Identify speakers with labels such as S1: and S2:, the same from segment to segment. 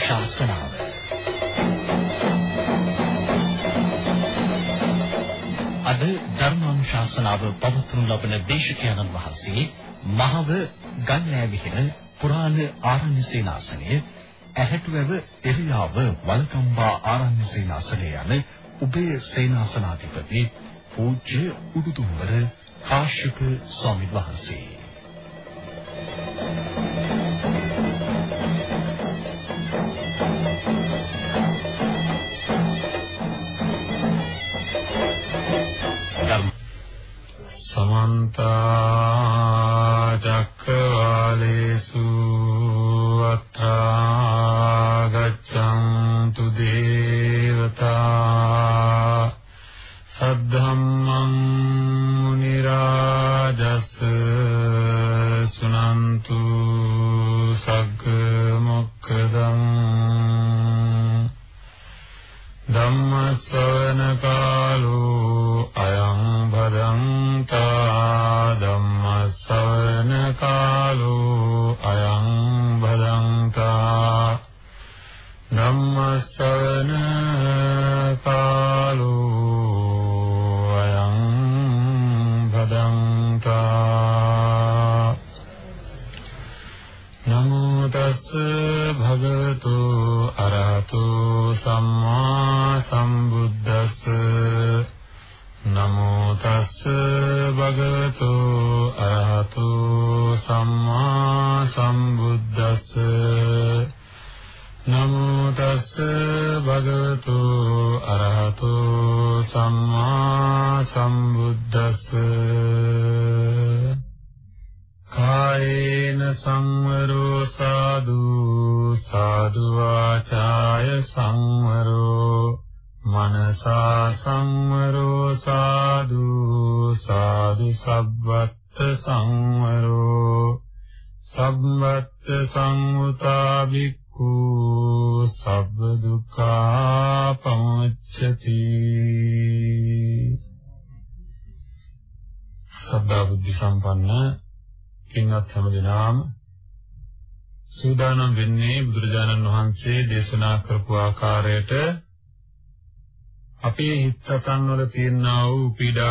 S1: ධර්මානුශාසනාව අද ධර්මානුශාසනාව පවත්වනු ලබන දේශකයන්න් වහන්සේ මහව ගල්ලෑවිහෙර පුරාණ ආරණ්‍ය සේනාසනය ඇහැටුවැව එරියාව වල්කම්බා ආරණ්‍ය සේනාසනය යන උභය සේනාසනාධිපති පූජ්‍ය උඩුදුම්බර කාශ්‍යප ස්වාමීන් වහන්සේ.
S2: සමන්ත චක්කවාලේසු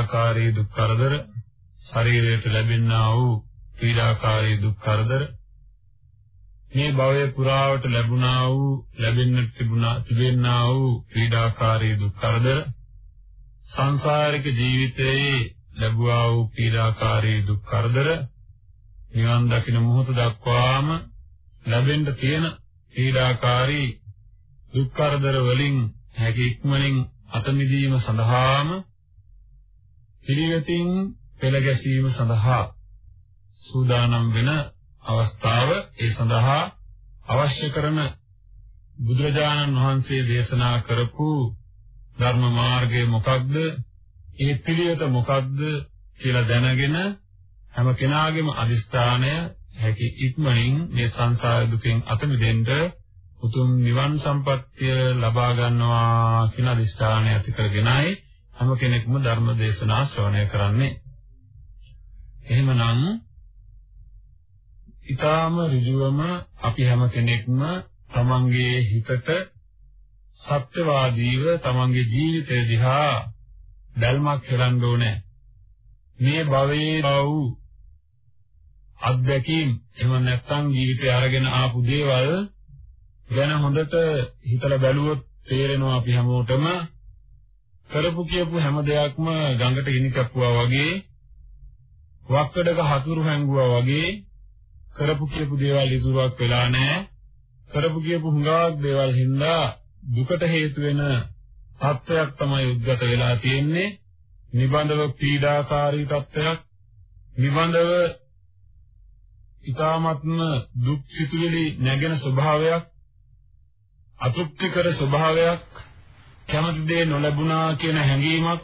S2: පීඩාකාරී දුක් කරදර ශරීරයට ලැබෙනා වූ පීඩාකාරී දුක් කරදර. මේ භවයේ පුරාවට ලැබුණා වූ ලැබෙන්නට තිබුණා තිබෙනා වූ පීඩාකාරී දුක් කරදර සංසාරික ජීවිතයේ ලැබුවා වූ පීඩාකාරී දුක් කරදර නිවන් දකින මොහොත දක්වාම ලැබෙන්න තියෙන පීඩාකාරී දුක් කරදර වලින් හැකි ඉක්මනින් අත මිදීම සඳහාම පිළිවෙතින් පෙළ ගැසීම සඳහා සූදානම් වෙන අවස්ථාව ඒ සඳහා අවශ්‍ය කරන බුදුරජාණන් වහන්සේ දේශනා කරපු ධර්ම මාර්ගය මොකක්ද? ඒ පිළිවෙත මොකක්ද කියලා දැනගෙන හැම කෙනාගේම අදිස්ථානය හැකි ඉක්මනින් මේ සංසාර දුකෙන් අත මිදෙන්න උතුම් නිවන් සම්පත්තිය ලබා ගන්නවා කියන අදිස්ථානය ඇති කරගෙනයි හැම කෙනෙක්ම ධර්ම දේශනා ශ්‍රවණය කරන්නේ. එහෙමනම් ඊටාම ඍජුවම අපි හැම කෙනෙක්ම තමන්ගේ හිතට සත්‍යවාදීව තමන්ගේ ජීවිතය දිහා දැල්මක් හෙලන්න ඕනේ. මේ භවයේ වූ අත්දැකීම් එහෙම නැත්නම් ජීවිතය අරගෙන ආපු දේවල් ගැන හොඳට හිතලා බැලුවොත් තේරෙනවා අපි හැමෝටම කරපු කියපු හැම දෙයක්ම ගඟට ගිනි කැපුවා වගේ වක්කඩක හතුරු හැංගුවා වගේ කරපු කියපු දේවල් ඉසුරුවක් වෙලා නැහැ. කරපු කියපු හුඟක් දේවල් හින්දා දුකට හේතු වෙන තත්ත්වයක් තමයි උද්ගත වෙලා තියෙන්නේ. නිබඳව පීඩාකාරී තත්ත්වයක්. නිබඳව ඊ타මත්ම දුක් සිතුවිලි නැගෙන ස්වභාවයක්. අතෘප්තිකර ස්වභාවයක්. කැමති දේ නොලැබුණා කියන හැඟීමක්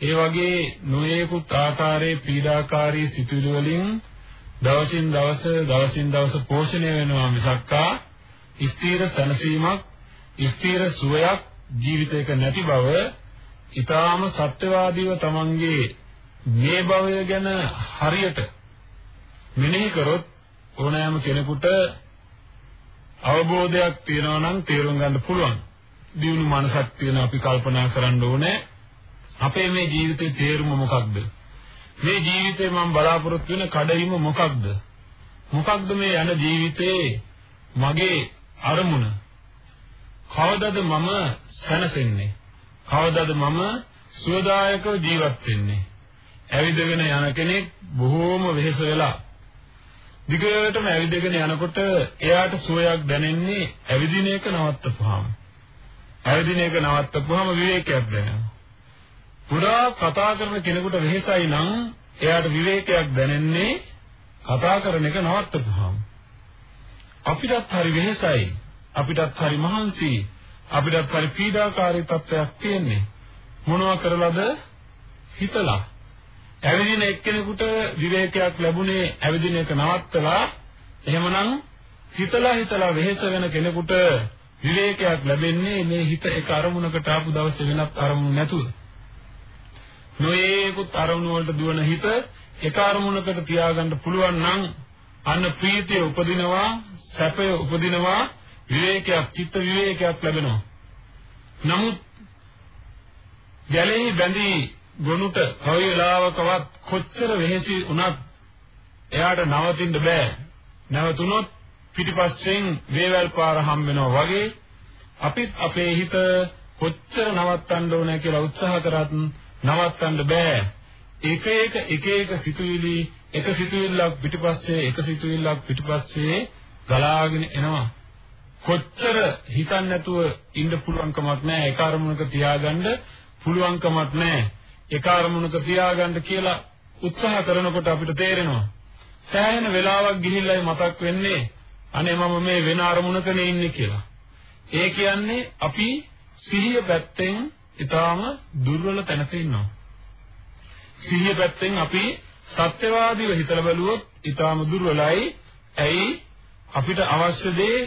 S2: ඒ වගේ නොයේකුත් ආකාරයේ පීඩාකාරී සිතුවිලි වලින් දවසින් දවස දවසින් දවස පෝෂණය වෙනවා මිසක්කා ස්ථීර සැනසීමක් ස්ථීර සුවයක් ජීවිතයක නැති බව ඊටාම සත්‍යවාදීව තමන්ගේ මේ භවය ගැන හරියට මෙනෙහි කරොත් ඕනෑම කෙනෙකුට අවබෝධයක් තියෙනවා නම් තේරුම් ගන්න පුළුවන්. දියුණු මනසක් තියෙන අපි කල්පනා කරන්න ඕනේ අපේ මේ ජීවිතේ තේරුම මොකක්ද? මේ ජීවිතේ මම බලාපොරොත්තු වෙන කඩයිම මොකක්ද? මොකක්ද මේ යන ජීවිතේ මගේ අරමුණ? කවදද මම සැනසෙන්නේ? කවදද මම සුවදායකව ජීවත් වෙන්නේ? ඇවිදගෙන යන කෙනෙක් බොහෝම වෙහෙස වෙලා දිගටම ඇවිදගෙන යනකොට එයාට සුවයක් දැනෙන්නේ ඇවිදින එක නවත්තපුවාම. ඇවිදින එක නවත්තපුවාම විවේකයක් දැනෙනවා. පුරා කතා කරන කෙනෙකුට වෙහෙසයි නම් එයාට විවේකයක් දැනෙන්නේ කතා කරන එක නවත්තපුවාම. අපිටත් හරි වෙහෙසයි. අපිටත් හරි මහන්සි. අපිටත් හරි පීඩාකාරී තත්ත්වයක් තියෙන්නේ. මොනවා කරලාද? හිතලා. ඇවිදින එක්කෙනෙකුට විවේකයක් ලැබුණේ ඇවිදින එක නවත්තලා එහෙමනම් හිතලා හිතලා වෙහෙස වෙන කෙනෙකුට විවේකයක් ලැබෙන්නේ මේ හිත එක අරමුණකට ආපු දවසේ වෙනත් අරමුණු නැතුව. නොයේකුත් අරමුණු වලට දුවන හිත එක අරමුණකට තියාගන්න පුළුවන් නම් අන්න ප්‍රීතිය උපදිනවා, සැපය උපදිනවා, විවේකයක්, චිත්ත විවේකයක් ලැබෙනවා. නමුත් ගැලෙහි බැඳී ගොනුට කවි වෙලාවකවත් කොච්චර වෙහෙසි වුණත් එයාට නවතින්න බෑ. නැවතුනොත් පිටිපස්සෙන් වේවැල් පාර හම් වෙනවා වගේ අපිත් අපේ හිත කොච්චර නවත්තන්න ඕන කියලා උත්සාහ කරත් නවත්තන්න බෑ. එක එක එක එක සිතුවිලි එක සිතුවිල්ලක් පිටිපස්සේ එක සිතුවිල්ලක් පිටිපස්සේ ගලාගෙන එනවා. කොච්චර හිතන්නේ නැතුව ඉන්න පුළුවන්කමක් නැහැ. ඒ කාර්මුණක තියාගන්න පුළුවන්කමක් නැහැ. ඒ කාර්මුණක තියාගන්න කියලා උත්සාහ කරනකොට අපිට තේරෙනවා. සෑහෙන වෙලාවක් ගිහිල්ලායි මතක් වෙන්නේ අනේ මම මේ වෙන අරමුණකනේ ඉන්නේ කියලා. ඒ කියන්නේ අපි සිහිය පැත්තෙන් ඊටාම දුර්වල තැනක ඉන්නවා. සිහිය පැත්තෙන් අපි සත්‍යවාදීව හිතලා බැලුවොත් ඊටාම දුර්වලයි. ඇයි අපිට අවශ්‍ය දේ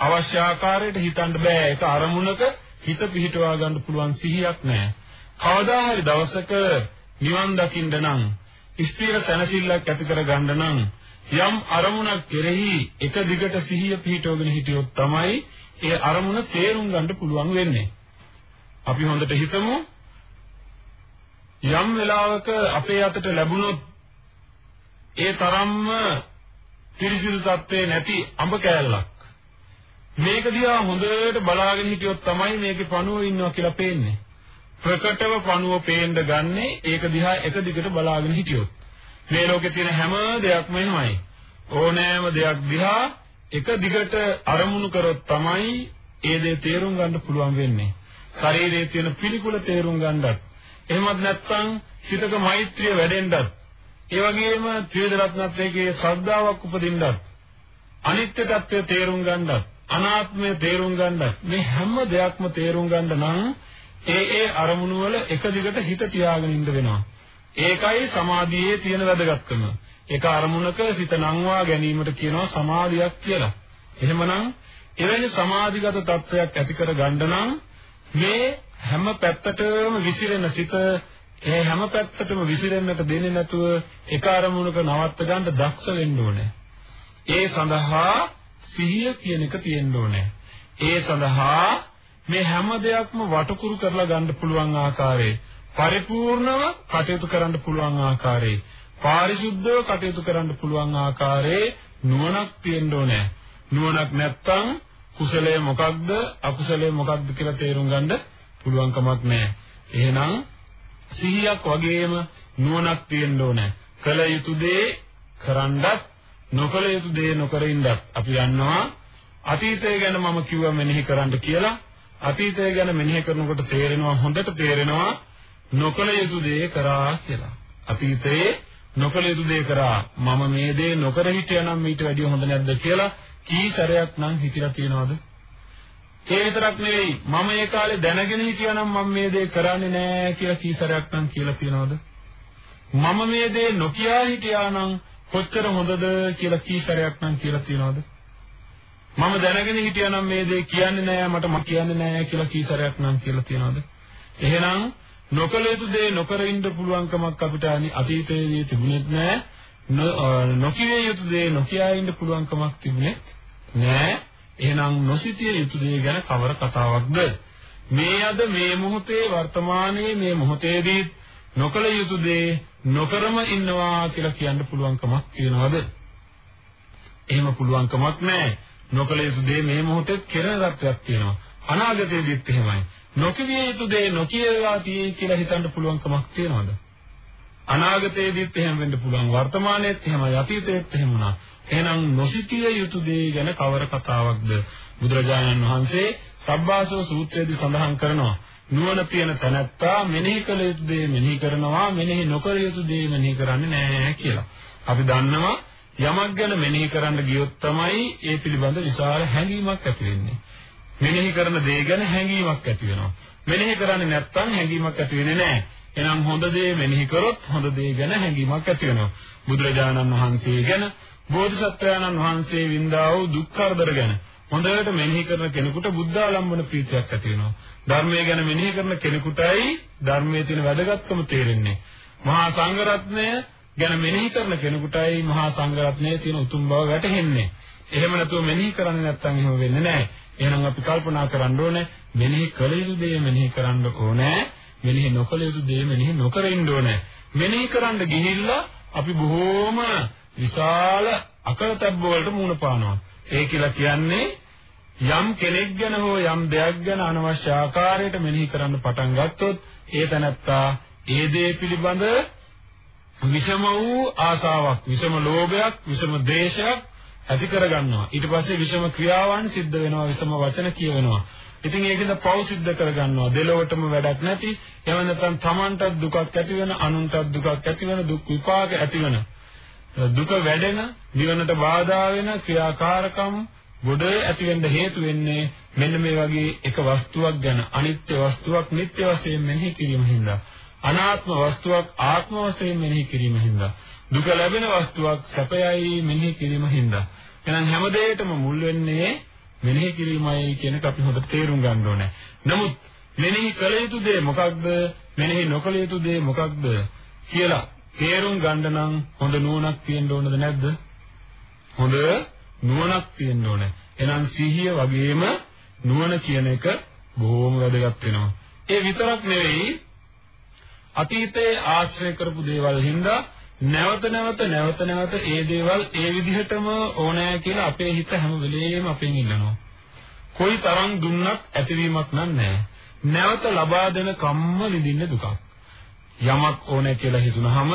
S2: අවශ්‍ය ආකාරයට හිතන්න බෑ. ඒක අරමුණක හිත පිහිටවා ගන්න පුළුවන් සිහියක් නැහැ. කවදා හරි දවසක නිවන් දකින්න නම් ස්ථිර තනසිල්ලක් ඇති කර ගන්න නම් යම් අරමුණක් කෙරෙහි එක දිගට සිහිය පිහිටවගෙන හිටියොත් තමයි ඒ අරමුණ තේරුම් ගන්න පුළුවන් වෙන්නේ. අපි හොඳට හිතමු. යම් වෙලාවක අපේ අතට ලැබුණොත් ඒ තරම්ම පිරිසිදු තත්ත්වේ නැති අඹ කෑල්ලක්. මේක දිහා හොඳට බලාගෙන හිටියොත් තමයි මේකේ පණුව ඉන්නවා කියලා පේන්නේ. ප්‍රකටව පණුව පේන්න ගන්නේ ඒක දිහා එක දිගට බලාගෙන හිටියොත්. මේ ලෝකේ තියෙන හැම දෙයක්ම එහෙමයි ඕනෑම දෙයක් දිහා එක දිගට අරමුණු කරොත් තමයි ඒ දේ තේරුම් ගන්න පුළුවන් වෙන්නේ. ශරීරයේ තියෙන පිළිකුල තේරුම් ගන්නත් එහෙමත් නැත්නම් සිතක මෛත්‍රිය වැඩෙන්නත් ඒ වගේම ත්‍රිවිධ රත්නත්‍රයේ ශ්‍රද්ධාවක් උපදින්නත් අනිත්‍ය తත්වය තේරුම් ගන්නත් අනාත්මය තේරුම් ගන්නත් මේ හැම දෙයක්ම තේරුම් ගන්න නම් ඒ ඒ අරමුණු වල එක දිගට හිත තියාගෙන ඉන්න වෙනවා. ඒකයි සමාධියේ තියෙන වැදගත්කම ඒක අරමුණක සිත නංවා ගැනීමට කියනවා සමාධියක් කියලා එහෙමනම් එවැනි සමාධිගත තත්වයක් ඇති කර ගන්න නම් මේ හැම පැත්තටම විසිරෙන සිත ඒ හැම පැත්තටම විසිරෙන්නට දෙන්නේ නැතුව එක අරමුණක නවත්ත ගන්න දක්ෂ වෙන්න ඕනේ. ඒ සඳහා සිහිය කියන එක තියෙන්න ඕනේ. ඒ සඳහා මේ හැම දෙයක්ම වටකුරු කරලා ගන්න පුළුවන් ආකාරයේ පරිපූර්ණව කටයුතු කරන්න පුළුවන් ආකාරයේ පාරිශුද්ධව කටයුතු කරන්න පුළුවන් ආකාරයේ නුවණක් තියෙන්න ඕනේ. නුවණක් නැත්තම් කුසලය මොකක්ද අකුසලය මොකක්ද කියලා තේරුම් ගන්න පුළුවන් කමක් නැහැ. එහෙනම් සිහියක් වගේම නුවණක් තියෙන්න ඕනේ. කල යුතු දේ කරන්නත් නොකල යුතු දේ නොකර ඉන්නත් අපි යන්නවා අතීතය ගැන මම කිව්වා මෙනෙහි කරන්න කියලා අතීතය ගැන මෙනෙහි කරනකොට තේරෙනවා හොඳට තේරෙනවා නොකල යුතු දේ කරා කියලා. අතීතයේ නොකල යුතු දේ කරා මම මේ දේ නොකර හිටියනම් ඊට වැඩිය හොඳ නැද්ද කියලා කී සැරයක් නම් හිතලා තියනවද? ඒ විතරක් නෙවෙයි මම ඒ කාලේ දැනගෙන හිටියානම් මම මේ දේ කරන්නේ නැහැ කියලා කී සැරයක් නම් කියලා තියනවද? මම මේ දේ නොකියා හිටියානම් කොච්චර හොඳද කියලා කී සැරයක් නම් කියලා තියනවද? මම දැනගෙන හිටියානම් මේ දේ කියන්නේ නැහැ මට මම කියන්නේ නැහැ කියලා කී සැරයක් නම් කියලා තියනවද? එහෙනම් නොකල යුතු දේ නොකර ඉන්න පුළුවන්කමක් අපිට අතීතයේදී තිබුණෙත් නැහැ. නොකිය යුතු දේ නොකියා ඉන්න පුළුවන්කමක් තිබුණේ නෑ. එහෙනම් නොසිතිය යුතු දේ ගැන කවර කතාවක්ද? මේ අද මේ මොහොතේ වර්තමානයේ මේ මොහොතේදී නොකල යුතු දේ නොකරම ඉන්නවා කියලා කියන්න පුළුවන්කමක් තියනවද? එහෙම පුළුවන්කමක් නැහැ. නොකල යුතු දේ මේ මොහොතේ කෙරෙන තත්ත්වයක් තියෙනවා. අනාගතයේදීත් එහෙමයි. නොකිය යුතු දේ නොකියවා තියෙයි කියලා හිතන්න පුළුවන්කමක් තියනවද? අනාගතයේදීත් එහෙම වෙන්න පුළුවන්. වර්තමානයේත් එහෙමයි. අතීතයේත් එහෙම වුණා. එහෙනම් නොසිතිය යුතු දේ ගැන කවර කතාවක්ද? බුදුරජාණන් වහන්සේ සබ්බාසව සූත්‍රයේදී සඳහන් කරනවා. නුවණ තියෙන තැනැත්තා මෙනෙහි කළ යුතු දේ මෙනෙහි කරනවා, මෙනෙහි නොකළ යුතු දේ මෙනෙහි කරන්නේ නැහැ කියලා. අපි දන්නවා යමක් ගැන මෙනෙහි කරන්න ගියොත් තමයි ඒ පිළිබඳ විශාල හැඟීමක් ඇති වෙන්නේ. මෙනෙහි කරන දේ ගැන හැඟීමක් ඇති වෙනවා. මෙනෙහි කරන්නේ නැත්නම් හැඟීමක් ඇති වෙන්නේ නැහැ. එහෙනම් හොඳ දේ මෙනෙහි කරොත් හොඳ දේ ගැන හැඟීමක් ඇති වෙනවා. බුදුරජාණන් වහන්සේ ගැන බෝධිසත්වයන්න් වහන්සේ වින්දා වූ දුක් කරදර ගැන හොඳට මෙනෙහි කරන කෙනෙකුට බුද්ධාලම්බන ප්‍රීතියක් ඇති වෙනවා. ධර්මය ගැන මෙනෙහි කරන කෙනෙකුටයි ධර්මයේ තියෙන වැදගත්කම තේරෙන්නේ. මහා සංඝරත්නය ගැන මෙනෙහි කරන කෙනෙකුටයි මහා සංඝරත්නයේ තියෙන උතුම් බව වැටහෙන්නේ. එහෙම නැතුව මෙනෙහි කරන්නේ නැත්නම් එහෙම වෙන්නේ නැහැ. එහෙනම් අපි කල්පනා කරන්න ඕනේ මෙනෙහි කළ යුතු දේ මෙනෙහි කරන්න ඕනේ. මෙනෙහි නොකළ යුතු දේ මෙනෙහි නොකර ඉන්න ඕනේ. මෙනෙහි කරන්න ගිහිල්ලා අපි බොහෝම විශාල අකරතැබ්බ වලට මුහුණ පානවා. ඒ කියලා කියන්නේ යම් කෙනෙක් ගැන හෝ යම් දෙයක් ගැන අනවශ්‍ය ආකාරයට මෙනෙහි කරන්න පටන් ගත්තොත් ඒ තැනත්තා ඒ දේ පිළිබඳ විෂම වූ ආසාවක්, විෂම ලෝභයක්, විෂම ද්වේෂයක් ඇති කරගන්නවා. ඊට පස්සේ විෂම ක්‍රියාවන් සිද්ධ වෙනවා, විෂම වචන කියවෙනවා. ඉතින් ඒකෙන්ද පව් සිද්ධ කරගන්නවා. දෙලොවටම වැඩක් නැති, එහෙම නැත්නම් Tamanටත් දුකක් ඇති වෙන, අනුන්ටත් දුකක් ඇති වෙන, දුක් විපාක ඇති වෙන. දුක වැඩෙන, නිවනට බාධා වෙන ක්‍රියාකාරකම් ගොඩ ඇති වෙන්න හේතු වෙන්නේ මෙන්න මේ වගේ එක වස්තුවක් ගැන අනිත්‍ය වස්තුවක් නිට්ටය වශයෙන් මෙනෙහි කිරීම හින්දා අනාත්ම වස්තුවක් ආත්ම වශයෙන් මෙනෙහි කිරීම හින්දා දුක ලැබෙන වස්තුවක් සැපයයි මෙනෙහි කිරීම හින්දා එහෙනම් හැම දෙයකටම මුල් වෙන්නේ මෙනෙහි කිරීමයි කියන එක අපි හොඳට තේරුම් ගන්න ඕනේ. නමුත් මෙනෙහි කළ යුතු දේ මොකක්ද? මෙනෙහි නොකළ යුතු දේ මොකක්ද කියලා තේරුම් ගන්න නම් හොඳ නුවණක් තියෙන්න ඕනද නැද්ද? හොඳ නුවණක් තියෙන්න ඕනේ. එහෙනම් සිහිය වගේම නුවණ කියන එක බොහොම වැදගත් වෙනවා. ඒ විතරක් නෙවෙයි අතීතයේ ආශ්‍රය කරපු දේවල් හින්දා නැවත නැවත නැවත නැවත ඒ දේවල් ඒ විදිහටම ඕනෑ කියලා අපේ හිත හැම වෙලේම අපෙන් ඉල්ලනවා. කොයි තරම් දුන්නත් ඇතිවීමක් නැහැ. නැවත ලබා දෙන කම්ම විඳින්න දුකක්. යමක් ඕනෑ කියලා හිතුනහම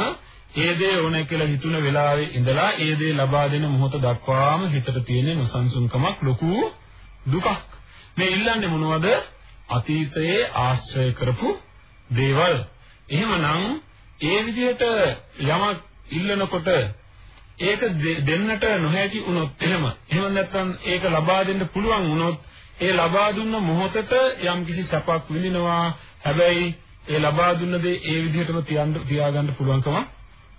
S2: ඒ දේ ඕනෑ කියලා හිතුන වෙලාවේ ඉඳලා ඒ දේ ලබා දෙන මොහොත දක්වාම හිතට තියෙන නොසන්සුන්කමක් ලොකු දුකක්. මේ ඉල්ලන්නේ මොනවද? අතීතයේ ආශ්‍රය කරපු දේවල්. එහෙමනම් ඒ විදිහට යමක් ඉල්ලනකොට ඒක දෙන්නට නොහැකි වුණොත් එහෙම. එහෙම නැත්නම් ඒක ලබා දෙන්න පුළුවන් වුණොත් ඒ ලබා දුන්න මොහොතට යම්කිසි සැපක් විඳිනවා. හැබැයි ඒ ලබා දුන්න දේ ඒ විදිහටම තියන්න තියාගන්න පුළුවන්කම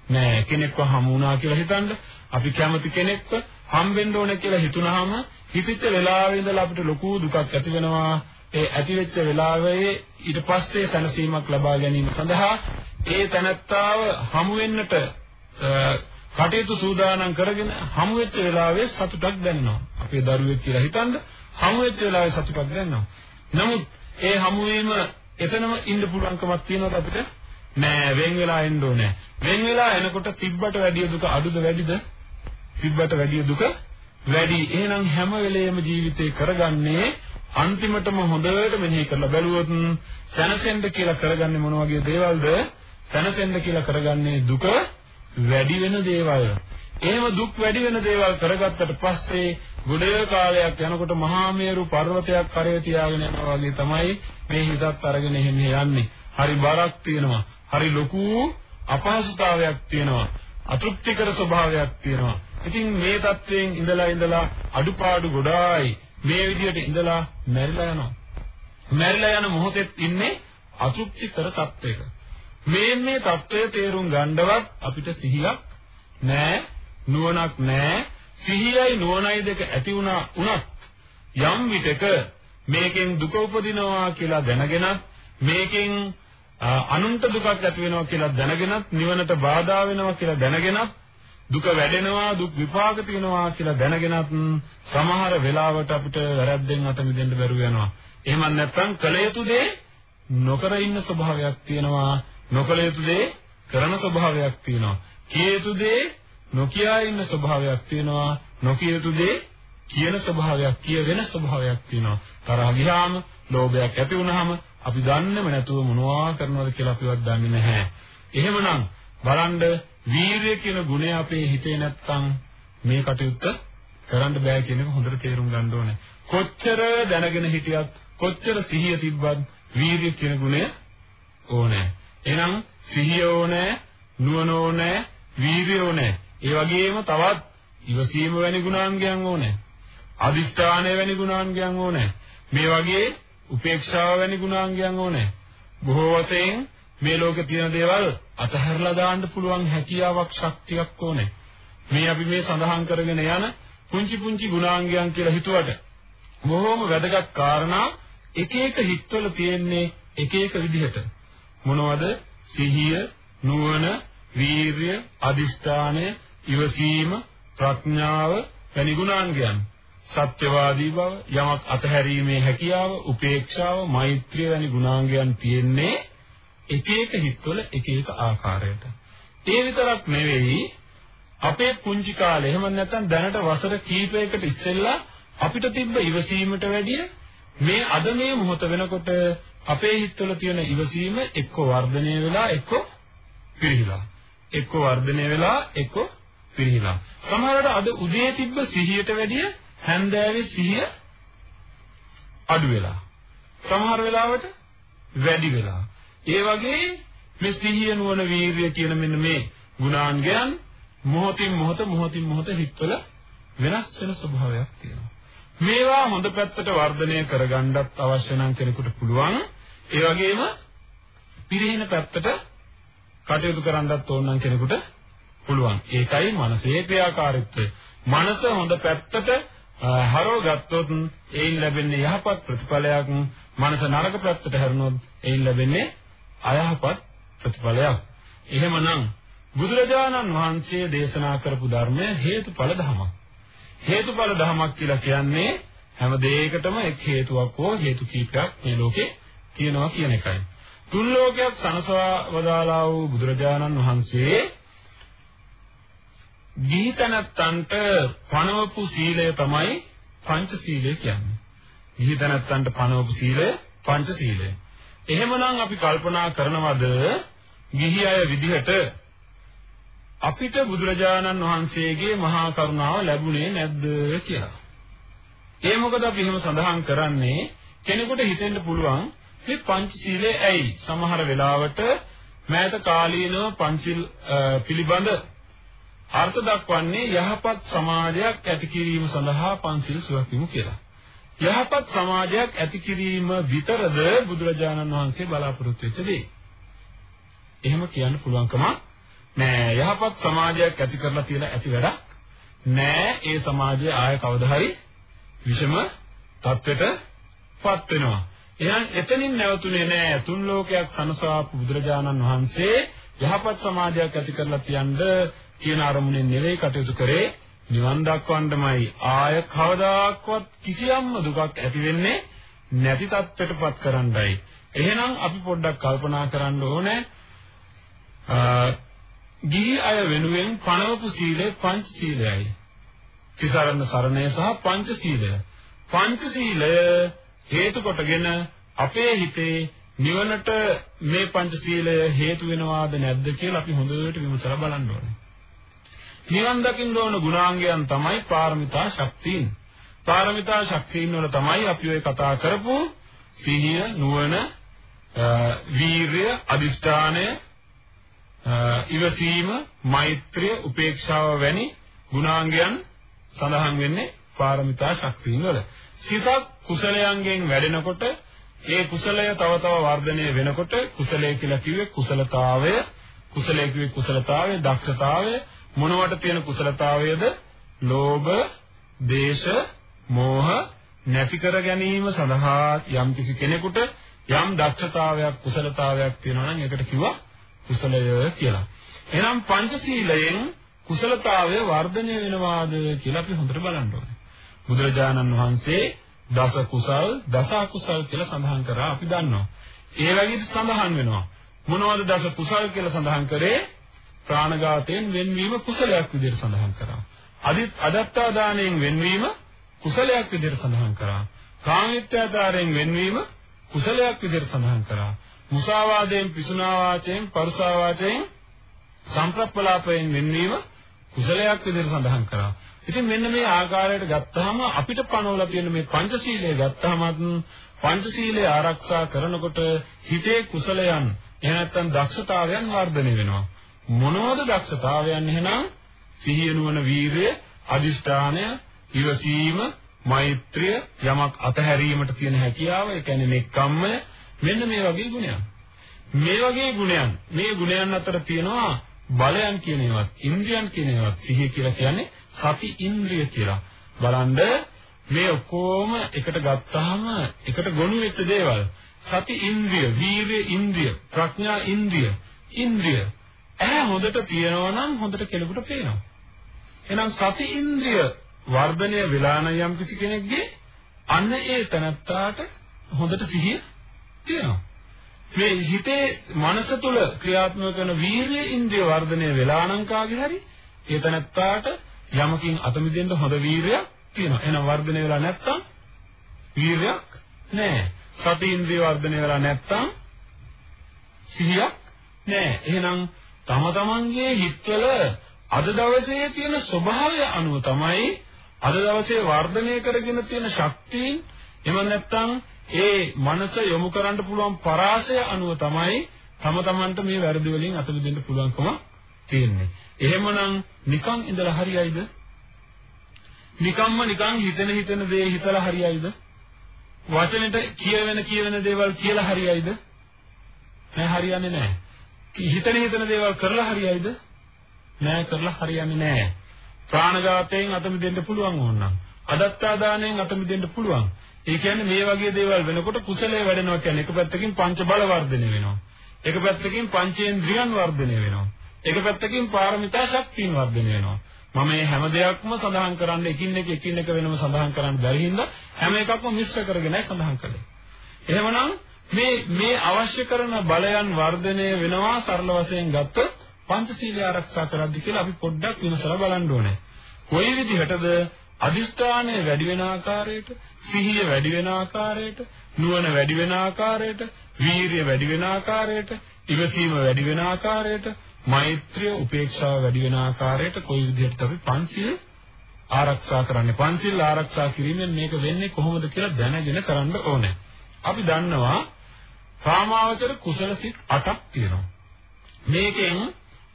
S2: නෑ කෙනෙක්ව හමු වුණා කියලා හිතන්න අපි කැමති කෙනෙක්ව හම්බෙන්න ඕනේ කියලා හිතුනහම හිතෙච්ච වෙලාවේ ඉඳලා අපිට ලොකු දුකක් ඇති වෙනවා. ඒ ඇති වෙච්ච වෙලාවේ ඊට පස්සේ සැනසීමක් ලබා ගැනීම සඳහා ඒ තනත්තාව හමු වෙන්නට කටයුතු සූදානම් කරගෙන හමු වෙච්ච වෙලාවේ සතුටක් දැනෙනවා. අපේ දරුවෙක් කියලා හිතන්න හමු වෙච්ච වෙලාවේ සතුටක් දැනෙනවා. නමුත් ඒ හමු වීම එතනම ඉන්න පුළුවන්කමක් තියෙනවද අපිට? නෑ වෙන් වෙලා එන්න ඕනේ. වෙන් වෙලා එනකොට තිබ්බට වැඩිය දුක අඩුද වැඩිද? තිබ්බට වැඩිය දුක වැඩි. එහෙනම් හැම වෙලෙම ජීවිතේ කරගන්නේ අන්තිමටම හොඳට මෙනෙහි කරලා බැලුවොත් සැනසෙන්න කියලා කරගන්නේ මොන වගේ දේවල්ද? සැනසෙන්න කියලා කරගන්නේ දුක වැඩි වෙන දේවල්. එහෙම දුක් වැඩි වෙන දේවල් කරගත්තට පස්සේ ගොඩේ කාලයක් යනකොට මහා මේරු පර්වතයක් කරේ තියාගෙන යනවා වගේ තමයි මේ හිතත් අරගෙන එහෙම යන්නේ. හරි බරක් තියෙනවා. හරි ලොකු අපහසුතාවයක් තියෙනවා. අතෘප්තිකර ස්වභාවයක් තියෙනවා. ඉතින් මේ தත්වයෙන් ඉඳලා ඉඳලා අඩුපාඩු ගොඩායි මේ විදිහට ඉඳලා මැරිලා යනවා. මැරිලා යන මොහොතෙත් ඉන්නේ අතෘප්තිකර තත්වයක. මේ මේ தত্ত্বය තේරුම් ගන්නවත් අපිට සිහියක් නෑ නුවණක් නෑ සිහියයි නුවණයි දෙක ඇති වුණා උනත් යම් විටක මේකෙන් දුක උපදිනවා කියලා දැනගෙනත් මේකෙන් අනුන්ට දුකක් ඇති වෙනවා කියලා දැනගෙනත් නිවනට බාධා වෙනවා කියලා දැනගෙනත් දුක වැඩෙනවා දුක් විපාක තියෙනවා කියලා දැනගෙනත් සමහර වෙලාවට අපිට වැරද්දෙන් අත මිදෙන්න බැරුව යනවා. එහෙම නැත්නම් කල යුතු දේ නොකර ඉන්න ස්වභාවයක් තියෙනවා. නොකල යුතු දේ කරන ස්වභාවයක් තියෙනවා. කිය යුතු දේ නොකියා ඉන්න ස්වභාවයක් තියෙනවා. නොකිය යුතු දේ කියන ස්වභාවයක් කිය වෙන ස්වභාවයක් තියෙනවා. තරහ ගියාම, ලෝභයක් ඇති වුනහම අපි දන්නේම නැතුව මොනවා කරනවද කියලා අපිවත් දන්නේ නැහැ. එහෙමනම් බලන්න වීරිය කියන ගුණය අපේ හිතේ නැත්තම් මේ කටයුත්ත කරන්න බෑ කියන එක හොඳට තේරුම් ගන්න ඕනේ. කොච්චර දැනගෙන හිටියත් කොච්චර සිහිය තිබ්බත් වීරිය කියන ගුණය ඕනේ. එහෙනම් සිහිය ඕනේ, නුවණ ඕනේ, වීරිය ඕනේ. ඒ වගේම තවත් ඉවසීම වැනි ගුණාංගයන් ඕනේ. අදිෂ්ඨානය වැනි ගුණාංගයන් ඕනේ. මේ වගේ උපේක්ෂාව වැනි ගුණාංගයන් ඕනේ. බොහෝ වශයෙන් මේ ලෝකේ තියෙන දේවල් අතහැරලා දාන්න පුළුවන් හැකියාවක් ශක්තියක් ඕනේ. මේ අපි මේ සඳහන් කරගෙන යන පුංචි පුංචි ගුණාංගයන් කියලා හිතුවට බොහෝම වැදගත් කාරණා එක එක හිත්වල තියෙන්නේ එක එක විදිහට. මොනවද? සිහිය, නුවණ, වීරිය, අදිෂ්ඨානය, ඉවසීම, ප්‍රඥාව වැනි ගුණාංගයන්. සත්‍යවාදී බව, යමක් අතහැරීමේ හැකියාව, උපේක්ෂාව, මෛත්‍රිය වැනි ගුණාංගයන් තියෙන්නේ එක එක හිත්වල එක එක ආකාරයට. ඒ විතරක් නෙවෙයි අපේ පුංචි කාලේ එහෙම නැත්නම් දැනට වසර කීපයකට ඉස්සෙල්ලා අපිට තිබ්බ ඉවසීමට වැඩිය මේ අද මේ මොහොත වෙනකොට අපේ හිතවල තියෙන ඉවසීම එක්ක වර්ධනය වෙලා එක්ක පිරිහිලා. එක්ක වර්ධනය වෙලා එක්ක පිරිහිලා. සමහරවිට අද උදේ තිබ්බ සිහියට වැඩිය හැන්දෑවේ සිහිය අඩු වෙලා. සමහර වෙලාවට වැඩි වෙලා. ඒ වගේ මේ සිහිය නුවණ වීරිය කියන මෙන්න මේ ගුණාංගයන් මොහොතින් මොහොත මොහොතින් මොහොත හිතවල වෙනස් වෙන ස්වභාවයක් තියෙනවා. මේවා හොඳ පැත්තට වර්ධනය කරගන්නත් අවශ්‍ය නම් කෙනෙකුට පුළුවන්. ඒ වගේම පිරිහින පැත්තට කටයුතු කරන්නත් ඕන නම් කෙනෙකුට පුළුවන්. ඒකයි මනසේ ක්‍රියාකාරීත්වය. මනස හොඳ පැත්තට හරව ගත්තොත් ඒයින් ලැබෙන්නේ යහපත් ප්‍රතිඵලයක්. මනස නරක පැත්තට හැරුණොත් ඒයින් ලැබෙන්නේ අයහපත් ප්‍රතිඵලයක්. එහෙමනම් බුදුරජාණන් වහන්සේ දේශනා කරපු ධර්මය හේතුඵල ධමයක්. හේතුඵල ධමයක් කියලා කියන්නේ හැම දෙයකටම එක් හේතුවක් හෝ හේතු කීපයක් මේ ලෝකේ තියෙනවා කියන එකයි. තුන් ලෝකයක් සනසවා වදාලා වූ බුදුරජාණන් වහන්සේ ගිහිතනත්තන්ට පණවපු සීලය තමයි පංච සීලය කියන්නේ. ගිහිතනත්තන්ට පණවපු සීලය පංච සීලය. එහෙමනම් අපි කල්පනා කරනවද ගිහි අය විදිහට අපිට බුදුරජාණන් වහන්සේගේ මහා කරුණාව ලැබුණේ නැද්ද කියලා. ඒ මොකද අපි එහෙම සඳහන් කරන්නේ කෙනෙකුට හිතෙන්න පුළුවන් මේ පංචශීලයේ ඇයි සමහර වෙලාවට මෑත කාලීනව පංචිල් පිළිබඳ අර්ථ දක්වන්නේ යහපත් සමාජයක් ඇති කිරීම සඳහා පංචිල් සුවකිමු කියලා. යහපත් සමාජයක් ඇති කිරීම විතරද බුදුරජාණන් වහන්සේ බලාපොරොත්තු වෙච්ච දේ. එහෙම කියන්න පුළුවන්කම නෑ. යහපත් සමාජයක් ඇති කරලා තියලා ඇති වැඩක් නෑ. ඒ සමාජය ආය කවදා හරි විෂම තත්ත්වයටපත් වෙනවා. එහෙනම් එතනින් නැවතුනේ නෑ. තුන් ලෝකයක් සනසාපු බුදුරජාණන් වහන්සේ යහපත් සමාජයක් ඇති කරලා තියන්න කියන අරමුණෙන් නෙවෙයි කටයුතු කරේ නිවන් දක්වන්නමයි ආය කවදාක්වත් කිසියම්ම දුකක් ඇති වෙන්නේ නැති තත්ත්වයටපත් කරන්නයි. එහෙනම් අපි පොඩ්ඩක් කල්පනා කරන්න ඕනේ ගිහි අය වෙනුවෙන් පනවපු සීලය පංච සීලයයි. තිසරණ සරණය සහ පංච සීලය. පංච සීලය හේතු කොටගෙන අපේ හිතේ නිවනට මේ පංච සීලය හේතු වෙනවාද නැද්ද කියලා අපි හොඳට විමසලා බලන්න ඕනේ. නිවන් දකින්න ඕන ගුණාංගයන් තමයි පාරමිතා ශක්තියින්. පාරමිතා ශක්තියින් වල තමයි අපි ඔය කතා කරපු සිහිය, නුවණ, වීරිය, අදිෂ්ඨානය, ඉවසීම, මෛත්‍රිය, උපේක්ෂාව වැනි ගුණාංගයන් සඳහන් වෙන්නේ පාරමිතා ශක්තියින් වල. සිතක් කුසලයන්ගෙන් වැඩෙනකොට ඒ කුසලය තව තව වර්ධනය වෙනකොට කුසලයේ කියලා කිව්වේ කුසලතාවය, කුසලයේ කිව්වේ කුසලතාවය, දක්ෂතාවය මොනවට තියෙන කුසලතාවයද? ලෝභ, දේශ, මෝහ නැති කර ගැනීම සඳහා යම් කිසි කෙනෙකුට යම් දක්ෂතාවයක් කුසලතාවයක් තියෙනවා නම් ඒකට කිව්වා කුසලය කියලා. එහෙනම් පංචශීලයෙන් කුසලතාවය වර්ධනය වෙනවාද කියලා අපි හොඳට බලන්න ඕනේ. බුදුරජාණන් වහන්සේ දස කුසල් දස අකුසල් කියලා සඳහන් කරා අපි දන්නවා. ඒ වගේත් සඳහන් වෙනවා. මොනවද දස කුසල් කියලා සඳහන් කරේ? ප්‍රාණඝාතයෙන් වෙන්වීම කුසලයක් විදිහට සඳහන් කරා. අදිත් අදත්තා දාණයෙන් වෙන්වීම කුසලයක් විදිහට සඳහන් කරා. කාමීත්‍යාචාරයෙන් වෙන්වීම කුසලයක් විදිහට සඳහන් කරා. මුසාවාදයෙන් පිසුනා වාචයෙන් පරුසා වාචයෙන් සම්ප්‍රප්පලාපයෙන් වෙන්වීම කුසලයක් විදිහට සඳහන් කරා. ඉතින් මෙන්න මේ ආකාරයට ගත්තාම අපිට පනවලා තියෙන මේ පංචශීලය ගත්තාමත් පංචශීලය ආරක්ෂා කරනකොට හිතේ කුසලයන් එහෙම නැත්නම් දක්ෂතාවයන් වර්ධනය වෙනවා. මොනවද දක්ෂතාවයන් එහෙනම්? සිහිය නුවණ වීරිය අදිෂ්ඨානය ඉවසීම මෛත්‍රිය යමක් අතහැරීමට තියෙන හැකියාව ඒ කියන්නේ නෙක්ඛම්මය. මෙන්න මේ වගේ ගුණයන්. මේ වගේ ගුණයන් මේ ගුණයන් අතර තියෙනවා බලයන් කියන ඒවාත් ඉන්ද්‍රියන් කියන ඒවාත්. සිහිය කියලා කියන්නේ සති ඉන්ද්‍රිය කියලා. බලන්න මේ ඔක්කොම එකට ගත්තාම එකට ගොනු වෙච්ච දේවල්. සති ඉන්ද්‍රිය වීර්ය ඉන්ද්‍රිය ප්‍රඥා ඉන්ද්‍රිය ඉන්ද්‍රිය. ඇහැ හොඳට තියෙනවා නම් හොඳට කෙනෙකුට පේනවා එහෙනම් සති ඉන්ද්‍රිය වර්ධනය වෙලා නම් යම් කිසි කෙනෙක්ගේ අන්න ඒ තනත්තාට හොඳට සිහිය තියෙනවා. මේ හිතේ මනස තුල ක්‍රියාත්මක කරන වීර්ය ඉන්ද්‍රිය වර්ධනය වෙලා නම් කාගේ හරි ඒ තනත්තාට යමකින් අත මිදෙන්න හොඳ වීර්යයක් තියෙනවා. එහෙනම් වර්ධනය වෙලා නැත්තම් වීර්යයක් නැහැ. සති ඉන්ද්‍රිය වර්ධනය වෙලා නැත්තම් සිහියක් නැහැ. එහෙනම් තම තමන්ගේ හිතවල අද දවසේ තියෙන ස්වභාවය අනුව තමයි අද දවසේ වර්ධනය කරගෙන තියෙන ශක්තියින් එහෙම නැත්නම් ඒ මනස යොමු කරන්න පුළුවන් පරාසය අනුව තමයි තම තමන්ට මේ වැරදි වලින් අත මිදෙන්න පුළුවන්කම තියෙන්නේ. එහෙමනම් නිකන් ඉඳලා හරියයිද? නිකම්ම නිකන් හිතෙන හිතෙන දේ හිතලා හරියයිද? වචනෙට කියවෙන කියවෙන දේවල් කියලා හරියයිද? නෑ හරියන්නේ නෑ. හිතන හිතන දේවල් කරලා හරියයිද? නෑ කරලා හරියන්නේ නෑ. ප්‍රාණඝාතයෙන් අත මිදෙන්න පුළුවන් ඕනනම්. අදත්තා දාණයෙන් අත මිදෙන්න පුළුවන්. ඒ කියන්නේ මේ වගේ දේවල් වෙනකොට කුසලයේ වැඩෙනවා කියන්නේ එක පැත්තකින් පංච බල වර්ධනය වෙනවා. එක පැත්තකින් පංචේන්ද්‍රියන් වර්ධනය වෙනවා. එක පැත්තකින් පාරමිතා ශක්තියන් වර්ධනය වෙනවා. මම මේ හැම දෙයක්ම සඳහන් කරන්න එකින් එක එකින් එක වෙනම සඳහන් කරන්න බැරි හින්දා හැම එකක්ම මිශ්‍ර කරගෙනයි සඳහන් කළේ. එහෙමනම් මේ මේ අවශ්‍ය කරන බලයන් වර්ධනය වෙනවා සරල වශයෙන් ගත්තොත් පංචශීලය ආරක්ෂා කරද්දී කියලා අපි පොඩ්ඩක් විමසලා බලන්න ඕනේ. කොයි විදිහටද අදිෂ්ඨානය වැඩි වෙන ආකාරයට, සිහිය වැඩි වෙන ආකාරයට, නුවණ වැඩි වෙන ආකාරයට, වීරිය වැඩි වෙන ආකාරයට, ඉවසීම වැඩි වෙන ආකාරයට, මෛත්‍රිය, උපේක්ෂාව වැඩි වෙන ආකාරයට කොයි විදිහටද අපි පංචශීල ආරක්ෂා කරන්නේ. පංචශීල ආරක්ෂා කිරීමෙන් මේක වෙන්නේ කොහොමද කියලා දැනගෙන කරන්න ඕනේ. අපි දන්නවා කාමාවචර කුසල සිත් 8ක් තියෙනවා. මේකෙන්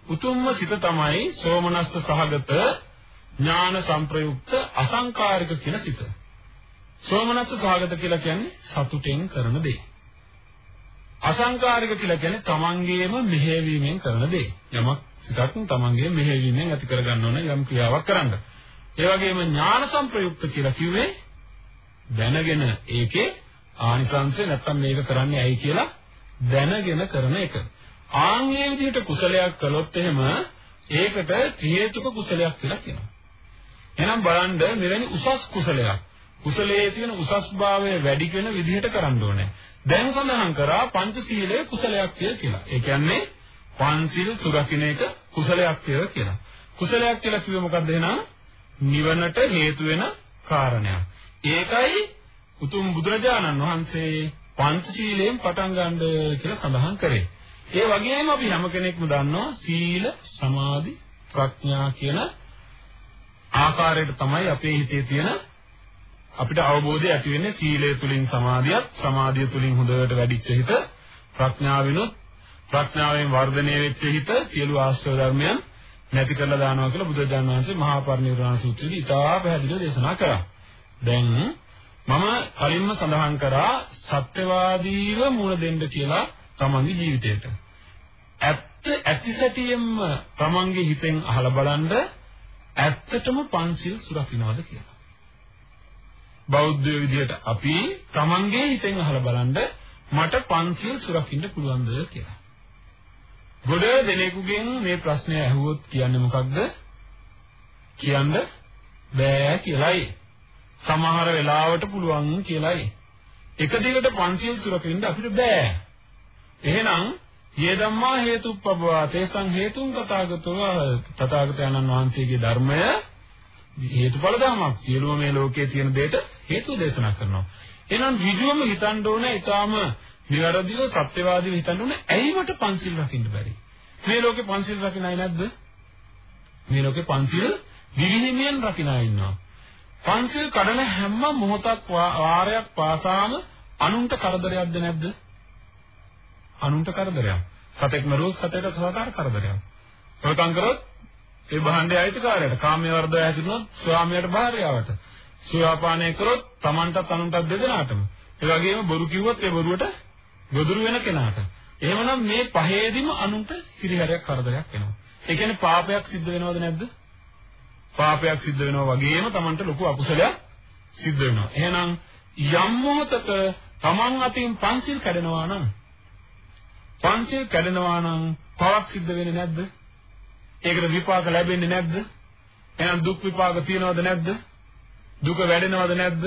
S2: උතුම්ම සිත තමයි සෝමනස්ස සහගත ඥාන සංප්‍රයුක්ත අසංකාරික කියන සිත. සෝමනස්ස සහගත කියලා කියන්නේ සතුටෙන් කරන දේ. අසංකාරික කියලා කියන්නේ තමන්ගේම මෙහෙයවීමෙන් කරන දේ. යමක් සිතක් තමන්ගේ මෙහෙයවීමෙන් ඇති කරගන්න ඕන යම් ක්‍රියාවක් කරන්න. ඒ වගේම ඥාන සංප්‍රයුක්ත කියලා කිව්වේ දැනගෙන ඒකේ ආනිසංශය නැත්තම් මේක කරන්නේ ඇයි කියලා දැනගෙන කරන එක. ආන්ගේ විදිහට කුසලයක් කළොත් එහෙම ඒකට හේතුක කුසලයක් කියලා කියනවා. එහෙනම් බලන්න මෙවැනි උසස් කුසලයක් කුසලයේ තියෙන උසස්භාවය වැඩි වෙන විදිහට කරන්න ඕනේ. දැන් සඳහන් කරා පංචශීලයේ කුසලයක් කියලා. ඒ කියන්නේ පංචශීල සුරකින්න එක කුසලයක් කියලා. කුසලයක් කියලා කිව්වේ මොකක්ද එහෙනම්? නිවනට හේතු වෙන කාරණයක්. ඒකයි උතුම් බුදුරජාණන් වහන්සේ පංචශීලයෙන් පටන් ගන්න කියලා සඳහන් කරේ. ඒ වගේම අපි හැම කෙනෙක්ම දන්නවා සීල, සමාධි, ප්‍රඥා කියන ආකාරයට තමයි අපේ හිතේ තියෙන අපිට අවබෝධය ඇති වෙන්නේ සීලය තුලින් සමාධියත්, සමාධිය තුලින් හොඳට වැඩිච්ච හිත, ප්‍රඥාවෙනුත් ප්‍රඥාවෙන් වර්ධනය වෙච්ච හිත සියලු ආශ්‍රව ධර්මයන් නැති කරලා දානවා කියලා බුදුරජාණන් වහන්සේ මහා පරිනිර්වාණ සූත්‍රයේදී ඉතා පැහැදිලිව දේශනා කරා. දැන් මම කලින්ම සඳහන් කරා සත්‍යවාදීව මුණ දෙන්න කියලා තමන්ගේ ජීවිතේට. ඇත්ත ඇතිසැටියෙන්ම තමන්ගේ හිතෙන් අහලා බලන්න ඇත්තටම පංචිල් සුරකින්නවද කියලා. බෞද්ධ විදියට අපි තමන්ගේ හිතෙන් අහලා බලන්න මට පංචිල් සුරකින්න පුළුවන්ද කියලා. ගොඩ දෙනෙකුගෙන් මේ ප්‍රශ්නය ඇහුවොත් කියන්නේ මොකක්ද? කියන්න බෑ කියලායි. සමහර වෙලාවට පුළුවන් කියලායි. එක දිගට පංචශීල සුරකින්න අපිට බෑ. එහෙනම් යේ ධම්මා හේතුප්පබවා තේසං හේතුන් තථාගතව තථාගතයන්න් වහන්සේගේ ධර්මය හේතුඵල ධර්මයක්. සියලුම මේ ලෝකයේ තියෙන දෙයට හේතු දේශනා කරනවා. එහෙනම් ඍජුවම හිතන්න ඕනේ ඊටාම නිවැරදිව සත්‍යවාදීව හිතන්න ඕනේ ඇයි මට පංචශීල රකින්න බැරි? මේ ලෝකේ පංචශීල රකින්න අය නැද්ද? මේ ලෝකේ පංචශීල විවිධයෙන් රකින්න අය ඉන්නවා. පංචශීල කඩන හැම මොහොතක් වාරයක් පාසාම අනුන්ට කරදරයක්ද නැද්ද? අනුන්ට කරදරයක්. සතෙක් මරුවොත් සතේට සදාකාර කරදරයක්. හොරකම් කරොත් ඒ භාණ්ඩයේ අයිතිකාරයට කාමයේ වර්ධය හැසිරුණොත් ස්වාමියාට භාර්යාවට. සුවපානය කරොත් Tamanටත් අනුන්ටත් දෙදෙනාටම. ඒ වගේම බොරු කිව්වොත් ඒ බොරුවට ගොදුරු වෙන කෙනාට. එහෙමනම් මේ පහේදීම අනුන්ට හිරිහැරයක් කරදරයක් වෙනවා. ඒ කියන්නේ පාපයක් සිද්ධ වෙනවද නැද්ද? පාපයක් සිද්ධ වෙනවා වගේම Tamanට ලොකු අකුසලයක් සිද්ධ වෙනවා. එහෙනම් යම් මොහතක Taman අතින් පංචිල් කැඩෙනවා නම් පංචිල් කැඩෙනවා නම් පවක් සිද්ධ වෙන්නේ නැද්ද? ඒකට විපාක ලැබෙන්නේ නැද්ද? එහෙනම් දුක් විපාක තියනවද නැද්ද? දුක වැඩෙනවද නැද්ද?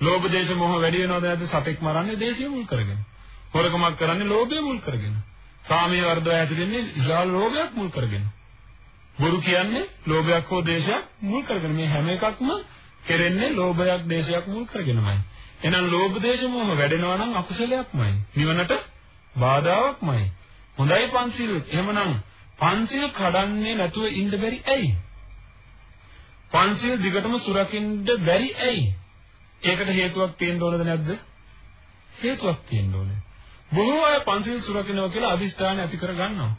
S2: ලෝභ දේශ මොහ වැඩි වෙනවද නැද්ද? සතෙක් මරන්නේ දේශය මුල් කරගෙන. හොරකමක් කරන්නේ ලෝභය මුල් කරගෙන. කාමයේ වර්ධව ඇතිවෙන්නේ විශාල ලෝභයක් මුල් කරගෙන. බොරු කියන්නේ ලෝභයක් හෝ දේශයක් මුල් කරගෙන. මේ හැම එකක්ම කෙරෙන්නේ ලෝභයක් දේශයක් මුල් කරගෙනමයි. එහෙනම් ලෝභ දේශ මොහ වැඩෙනවා නම් අකුසලයක්මයි. නිවනට බාධාවක්මයි. හොඳයි පන්සිල්. එහෙමනම් පන්සිල් කඩන්නේ නැතුව ඉන්න බැරි ඇයි? පන්සිල් දිගටම සුරකින්න බැරි ඇයි? ඒකට හේතුවක් තියෙන්න ඕනද නැද්ද? හේතුවක් තියෙන්න ඕනේ. බොහෝ අය පන්සිල් සුරකින්නවා කියලා අදිෂ්ඨාන ඇති කර ගන්නවා.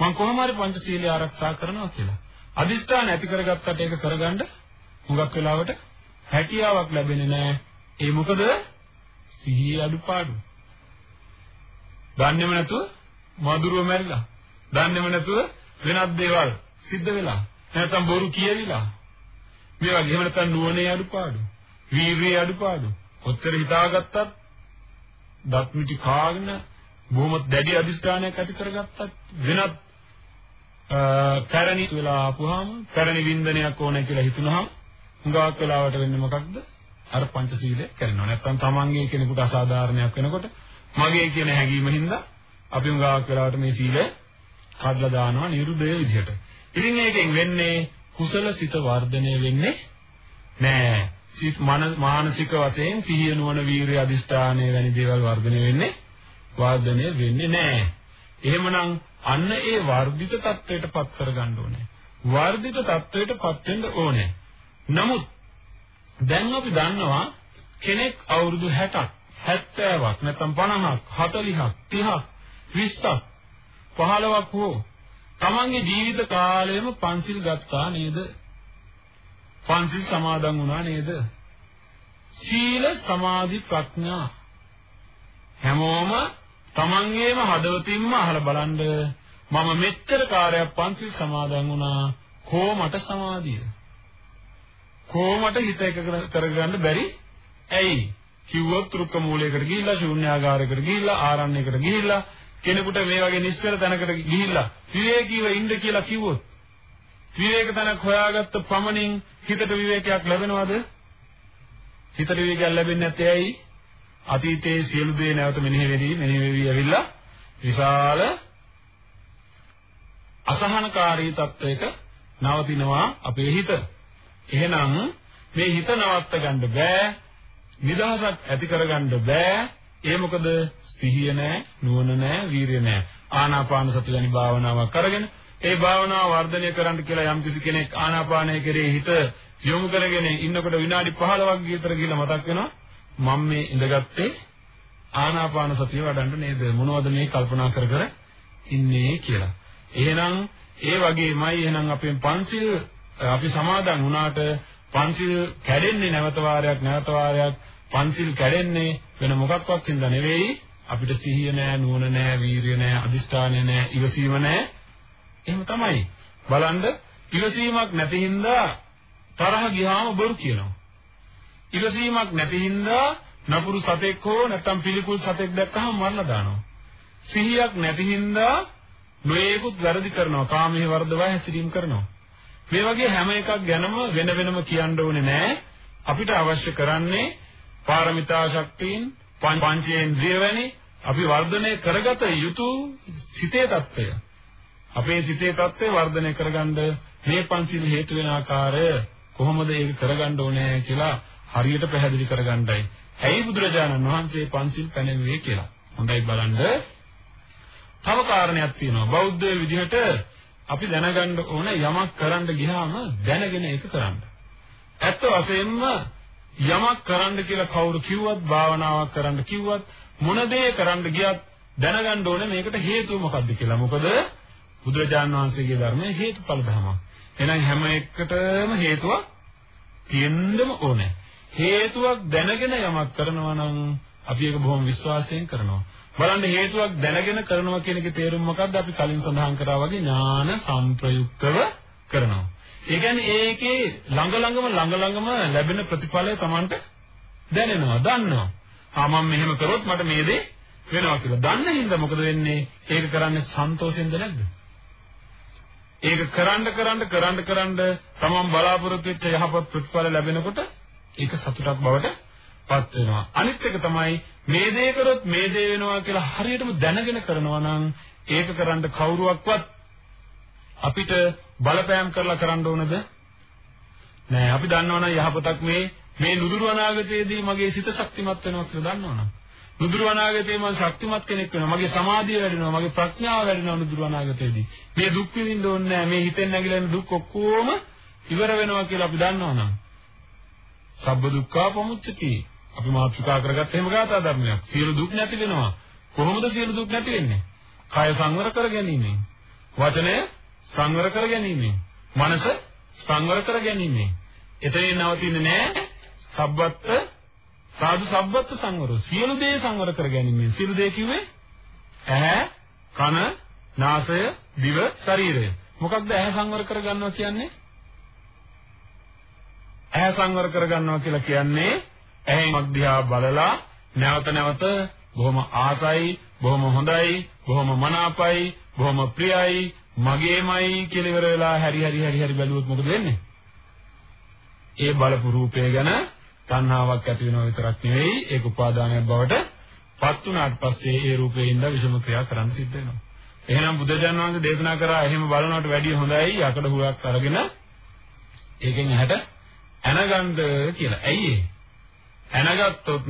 S2: මම කොහොම හරි පංචශීලය ආරක්ෂා කරනවා කියලා. අදිෂ්ඨාන ඇති කරගත්තට ඒක කරගන්න හුඟක් වෙලාවට හැකියාවක් ලැබෙන්නේ නැහැ. ඒ මොකද? සිහිය අඩුපාඩු. දන්නේම නැතුව මధుරව මැරිලා. දන්නේම නැතුව වෙනත් දේවල් සිද්ධ වෙලා. නැත්නම් බොරු කියවිලා. මේ වගේ එහෙම නැත්නම් නුවණේ අඩුපාඩු, වීර්යයේ අඩුපාඩු. ඔච්චර හිතාගත්තත් දත් මිටි කාගෙන බොහොම දැඩි අදිස්ථානයක් ඇති කරගත්තත් වෙනත් පැරණි වෙලා ආපුවාම පැරණි වින්දනයක් ඕනේ කියලා හිතුනහම හුඟක් වෙලාවට වෙන්නේ මොකක්ද? අර පංචශීලය කරනවා. නැත්නම් තමන්ගේ කෙනෙකුට අසාධාරණයක් වෙනකොට මගේ කියන හැඟීම හින්දා අපි හුඟක් වෙලාවට මේ සීලය කඩලා දානවා නිරුදේ විදිහට. ඉතින් ඒකෙන් වෙන්නේ කුසල සිත වර්ධනය වෙන්නේ නෑ. සිත මානසික වශයෙන් සිහිය නුවණ වීරිය අදිෂ්ඨානය වැනි දේවල් වර්ධනය වෙන්නේ වර්ධනය වෙන්නේ නෑ. එහෙමනම් අන්න ඒ වර්ධිත තත්වයට පත් කරගන්න ඕනේ. වර්ධිත තත්වයට පත් වෙන්න ඕනේ. නමුත් දැන් අපි දන්නවා කෙනෙක් අවුරුදු 60ක් 70ක් නැත්නම් 50ක් 40ක් 30ක් 20ක් 15ක් හෝ තමන්ගේ ජීවිත කාලයම පන්සිල් ගත්තා නේද? පන්සිල් සමාදන් වුණා නේද? සීල සමාධි ප්‍රඥා හැමෝම තමන්ගේම හදවතින්ම අහලා බලන්න මම මෙච්චර කාර්යයක් පන්සිල් සමාදන් වුණා කොහොමට සමාධිය කොහොමට හිත එක කරගන්න බැරි ඇයි කිව්වොත් රුක්ක මූලයකට ගිහිල්ලා ශූන්‍යාගාරයකට ගිහිල්ලා ආරණ්‍යයකට ගිහිල්ලා කෙනෙකුට මේ වගේ නිශ්චල තැනකට ගිහිල්ලා විවේකීව ඉන්න කියලා කිව්වොත් විවේක තැනක් හොයාගත්ත පමණින් හිතට විවේකයක් ලැබෙනවද? හිතට විවේකයක් ලැබෙන්නේ නැත්තේ ඇයි? අතීතයේ සියලු දේ නැවත මෙනෙහි වෙවි මෙනෙහි වෙවි ඇවිල්ලා විශාල අසහනකාරී තත්වයක නවතිනවා අපේ හිත. එහෙනම් මේ හිත නවත්ත ගන්න බෑ. නිදහසක් ඇති කරගන්න බෑ. ඒ මොකද සිහිය නැහැ, නුවණ නැහැ, වීරිය නැහැ. ආනාපාන සති වැනි භාවනාවක් අරගෙන ඒ භාවනාව වර්ධනය කරන්න කියලා යම් කිසි කෙනෙක් ආනාපානය කෙරේ හිත යොමු කරගෙන ඉන්නකොට විනාඩි 15ක් විතර ගිහලා මතක් වෙනවා මම මේ ඉඳගත්තේ ආනාපාන සතිය වඩන්න නේද මොනවද මේ කල්පනා කර කර ඉන්නේ කියලා. එහෙනම් ඒ වගේමයි එහෙනම් අපෙන් පන්සිල් අපි සමාදන් වුණාට පන්සිල් කැඩෙන්නේ නැවත වාරයක් නැවත වාරයක් පන්සිල් කැඩෙන්නේ වෙන මොකක්වත් හින්දා නෙවෙයි අපිට සිහිය නැහැ, නුවණ නැහැ, වීරිය නැහැ, අදිෂ්ඨානය නැහැ, ඉවසීම නැහැ. එහෙම තමයි. බලන්න ඉවසීමක් නැති හින්දා තරහ ගියාම බොරු කියනවා. ඉවසීමක් නැති හින්දා නපුරු සතෙක් හෝ නැත්නම් පිළිකුල් සතෙක් දැක්කහම මරලා දානවා. සිහියක් නැති හින්දා නොයෙකුත් වැරදි කරනවා. කාමයේ වර්ධවය හැසිරීම කරනවා. මේ වගේ හැම එකක් ගැනම වෙන වෙනම කියන්න ඕනේ නෑ. අපිට අවශ්‍ය කරන්නේ පාරමිතා ශක්තියින් පංචේන්ද්‍රිය වැනි අපි වර්ධනය කරගත යුතු සිතේ తত্ত্বය. අපේ සිතේ తত্ত্বය වර්ධනය කරගන්න මේ පංචිල් හේතු වෙන ආකාරය කොහොමද ඒක කරගන්න ඕනේ කියලා හරියට පැහැදිලි කරගන්නයි. ඇයි බුදුරජාණන් වහන්සේ පංචිල් පැනෙන්නේ කියලා. හොඳයි බලන්න. තව කාරණයක් තියෙනවා. බෞද්ධ විදිහට අපි දැනගන්න ඕන යමක් කරන්න ගියාම දැනගෙන ඒක කරන්න. ඇත්ත වශයෙන්ම යමක් කරන්න කියලා කවුරු කිව්වත් භාවනාවක් කරන්න කිව්වත් මොන දේ කරන්න ගියත් දැනගන්න ඕනේ මේකට හේතුව මොකක්ද කියලා. මොකද බුදුරජාණන් වහන්සේගේ ධර්මයේ හේතුඵල ධමයක්. එහෙනම් හැම එකටම හේතුවක් තියෙන්නම ඕනේ. හේතුවක් දැනගෙන යමක් කරනවා නම් අපි ඒක බොහොම විශ්වාසයෙන් කරනවා. බලන්න හේතුවක් දැනගෙන කරනවා කියන එකේ තේරුම මොකක්ද? අපි කලින් සඳහන් කරා වගේ ඥාන සංප්‍රයුක්තව කරනවා. ඒ කියන්නේ ඒකේ ළඟ ළඟම ළඟ ළඟම ලැබෙන ප්‍රතිඵලය Tamanට දැනෙනවා, දන්නවා. ආ මම මෙහෙම කරොත් මට මේ දේ වෙනවා කියලා. දන්න හින්දා මොකද වෙන්නේ? ඒක කරන්නේ සන්තෝෂෙන්ද නැද්ද? ඒක කරන්න කරන්න කරන්න කරන්න තමන් බලාපොරොත්තු වෙච්ච යහපත් ප්‍රතිඵල ලැබෙනකොට ඒක සතුටක් බවට පත් වෙනවා. අනිත් එක තමයි මේ දේ කරොත් මේ දේ වෙනවා කියලා හරියටම දැනගෙන කරනවා නම් ඒක කරන්න කවුරුවක්වත් අපිට බලපෑම් කරලා කරන්න ඕනද? නෑ. අපි දන්නවනම් යහපතක් මේ මේ නුදුරු අනාගතයේදී මගේ සිත ශක්තිමත් වෙනවා කියලා දන්නවනම්. නුදුරු අනාගතයේ මම ශක්තිමත් කෙනෙක් වෙනවා. මගේ සමාධිය වැඩෙනවා. මගේ ප්‍රඥාව වැඩෙනවා නුදුරු අනාගතයේදී. මේ දුක් විඳින්න ඕනේ නෑ. මේ හිතෙන් නැగిලා එන දුක් ඔක්කොම ඉවර වෙනවා කියලා අපි දන්නවනම්. සබ්බ දුක්ඛා පමුච්චති අපි මාතෘකා කරගත්ත එහෙම ගාථා ධර්මයක්. සියලු දුක් නැති වෙනවා. කොහොමද සියලු දුක් නැති වෙන්නේ? කය සංවර කර ගැනීමෙන්. වචනය සංවර කර ගැනීමෙන්. මනස සංවර කර ගැනීමෙන්. එතනින් නවතින්නේ නැහැ. සබ්බත් සාදු සබ්බත් සංවර. සියලු දේ සංවර කර ගැනීමෙන්. සියලු දේ කිව්වේ ඇහැ, කන, නාසය, දිව, ශරීරය. මොකක්ද ඇහැ සංවර කර ගන්නවා කියන්නේ? ඇහැ සංවර කර ගන්නවා කියලා කියන්නේ ඇහෙන් මධ්‍යා බලලා නැවත නැවත බොහොම ආසයි, බොහොම හොඳයි, බොහොම මනාපයි, බොහොම ප්‍රියයි, මගේමයි කියලා ඉවර වෙලා හරි හරි හරි හරි බැලුවොත් මොකද වෙන්නේ? ඒ බලපු රූපය ගැන තණ්හාවක් ඇති වෙනව විතරක් නෙවෙයි ඒක උපාදානයක් බවට පත් වුණාට පස්සේ ඒ රූපේින්ද විෂම ක්‍රියා කරන්න සිද්ධ වෙනවා. එහෙනම් බුදුජානක වහන්සේ දේශනා කරා එහෙම බලනවට වැඩිය හොඳයි යකඩ හුලක් අරගෙන ඒකෙන් ඇහැට ඇනගන්න කියලා. ඇයි ඒ? ඇනගත්තොත්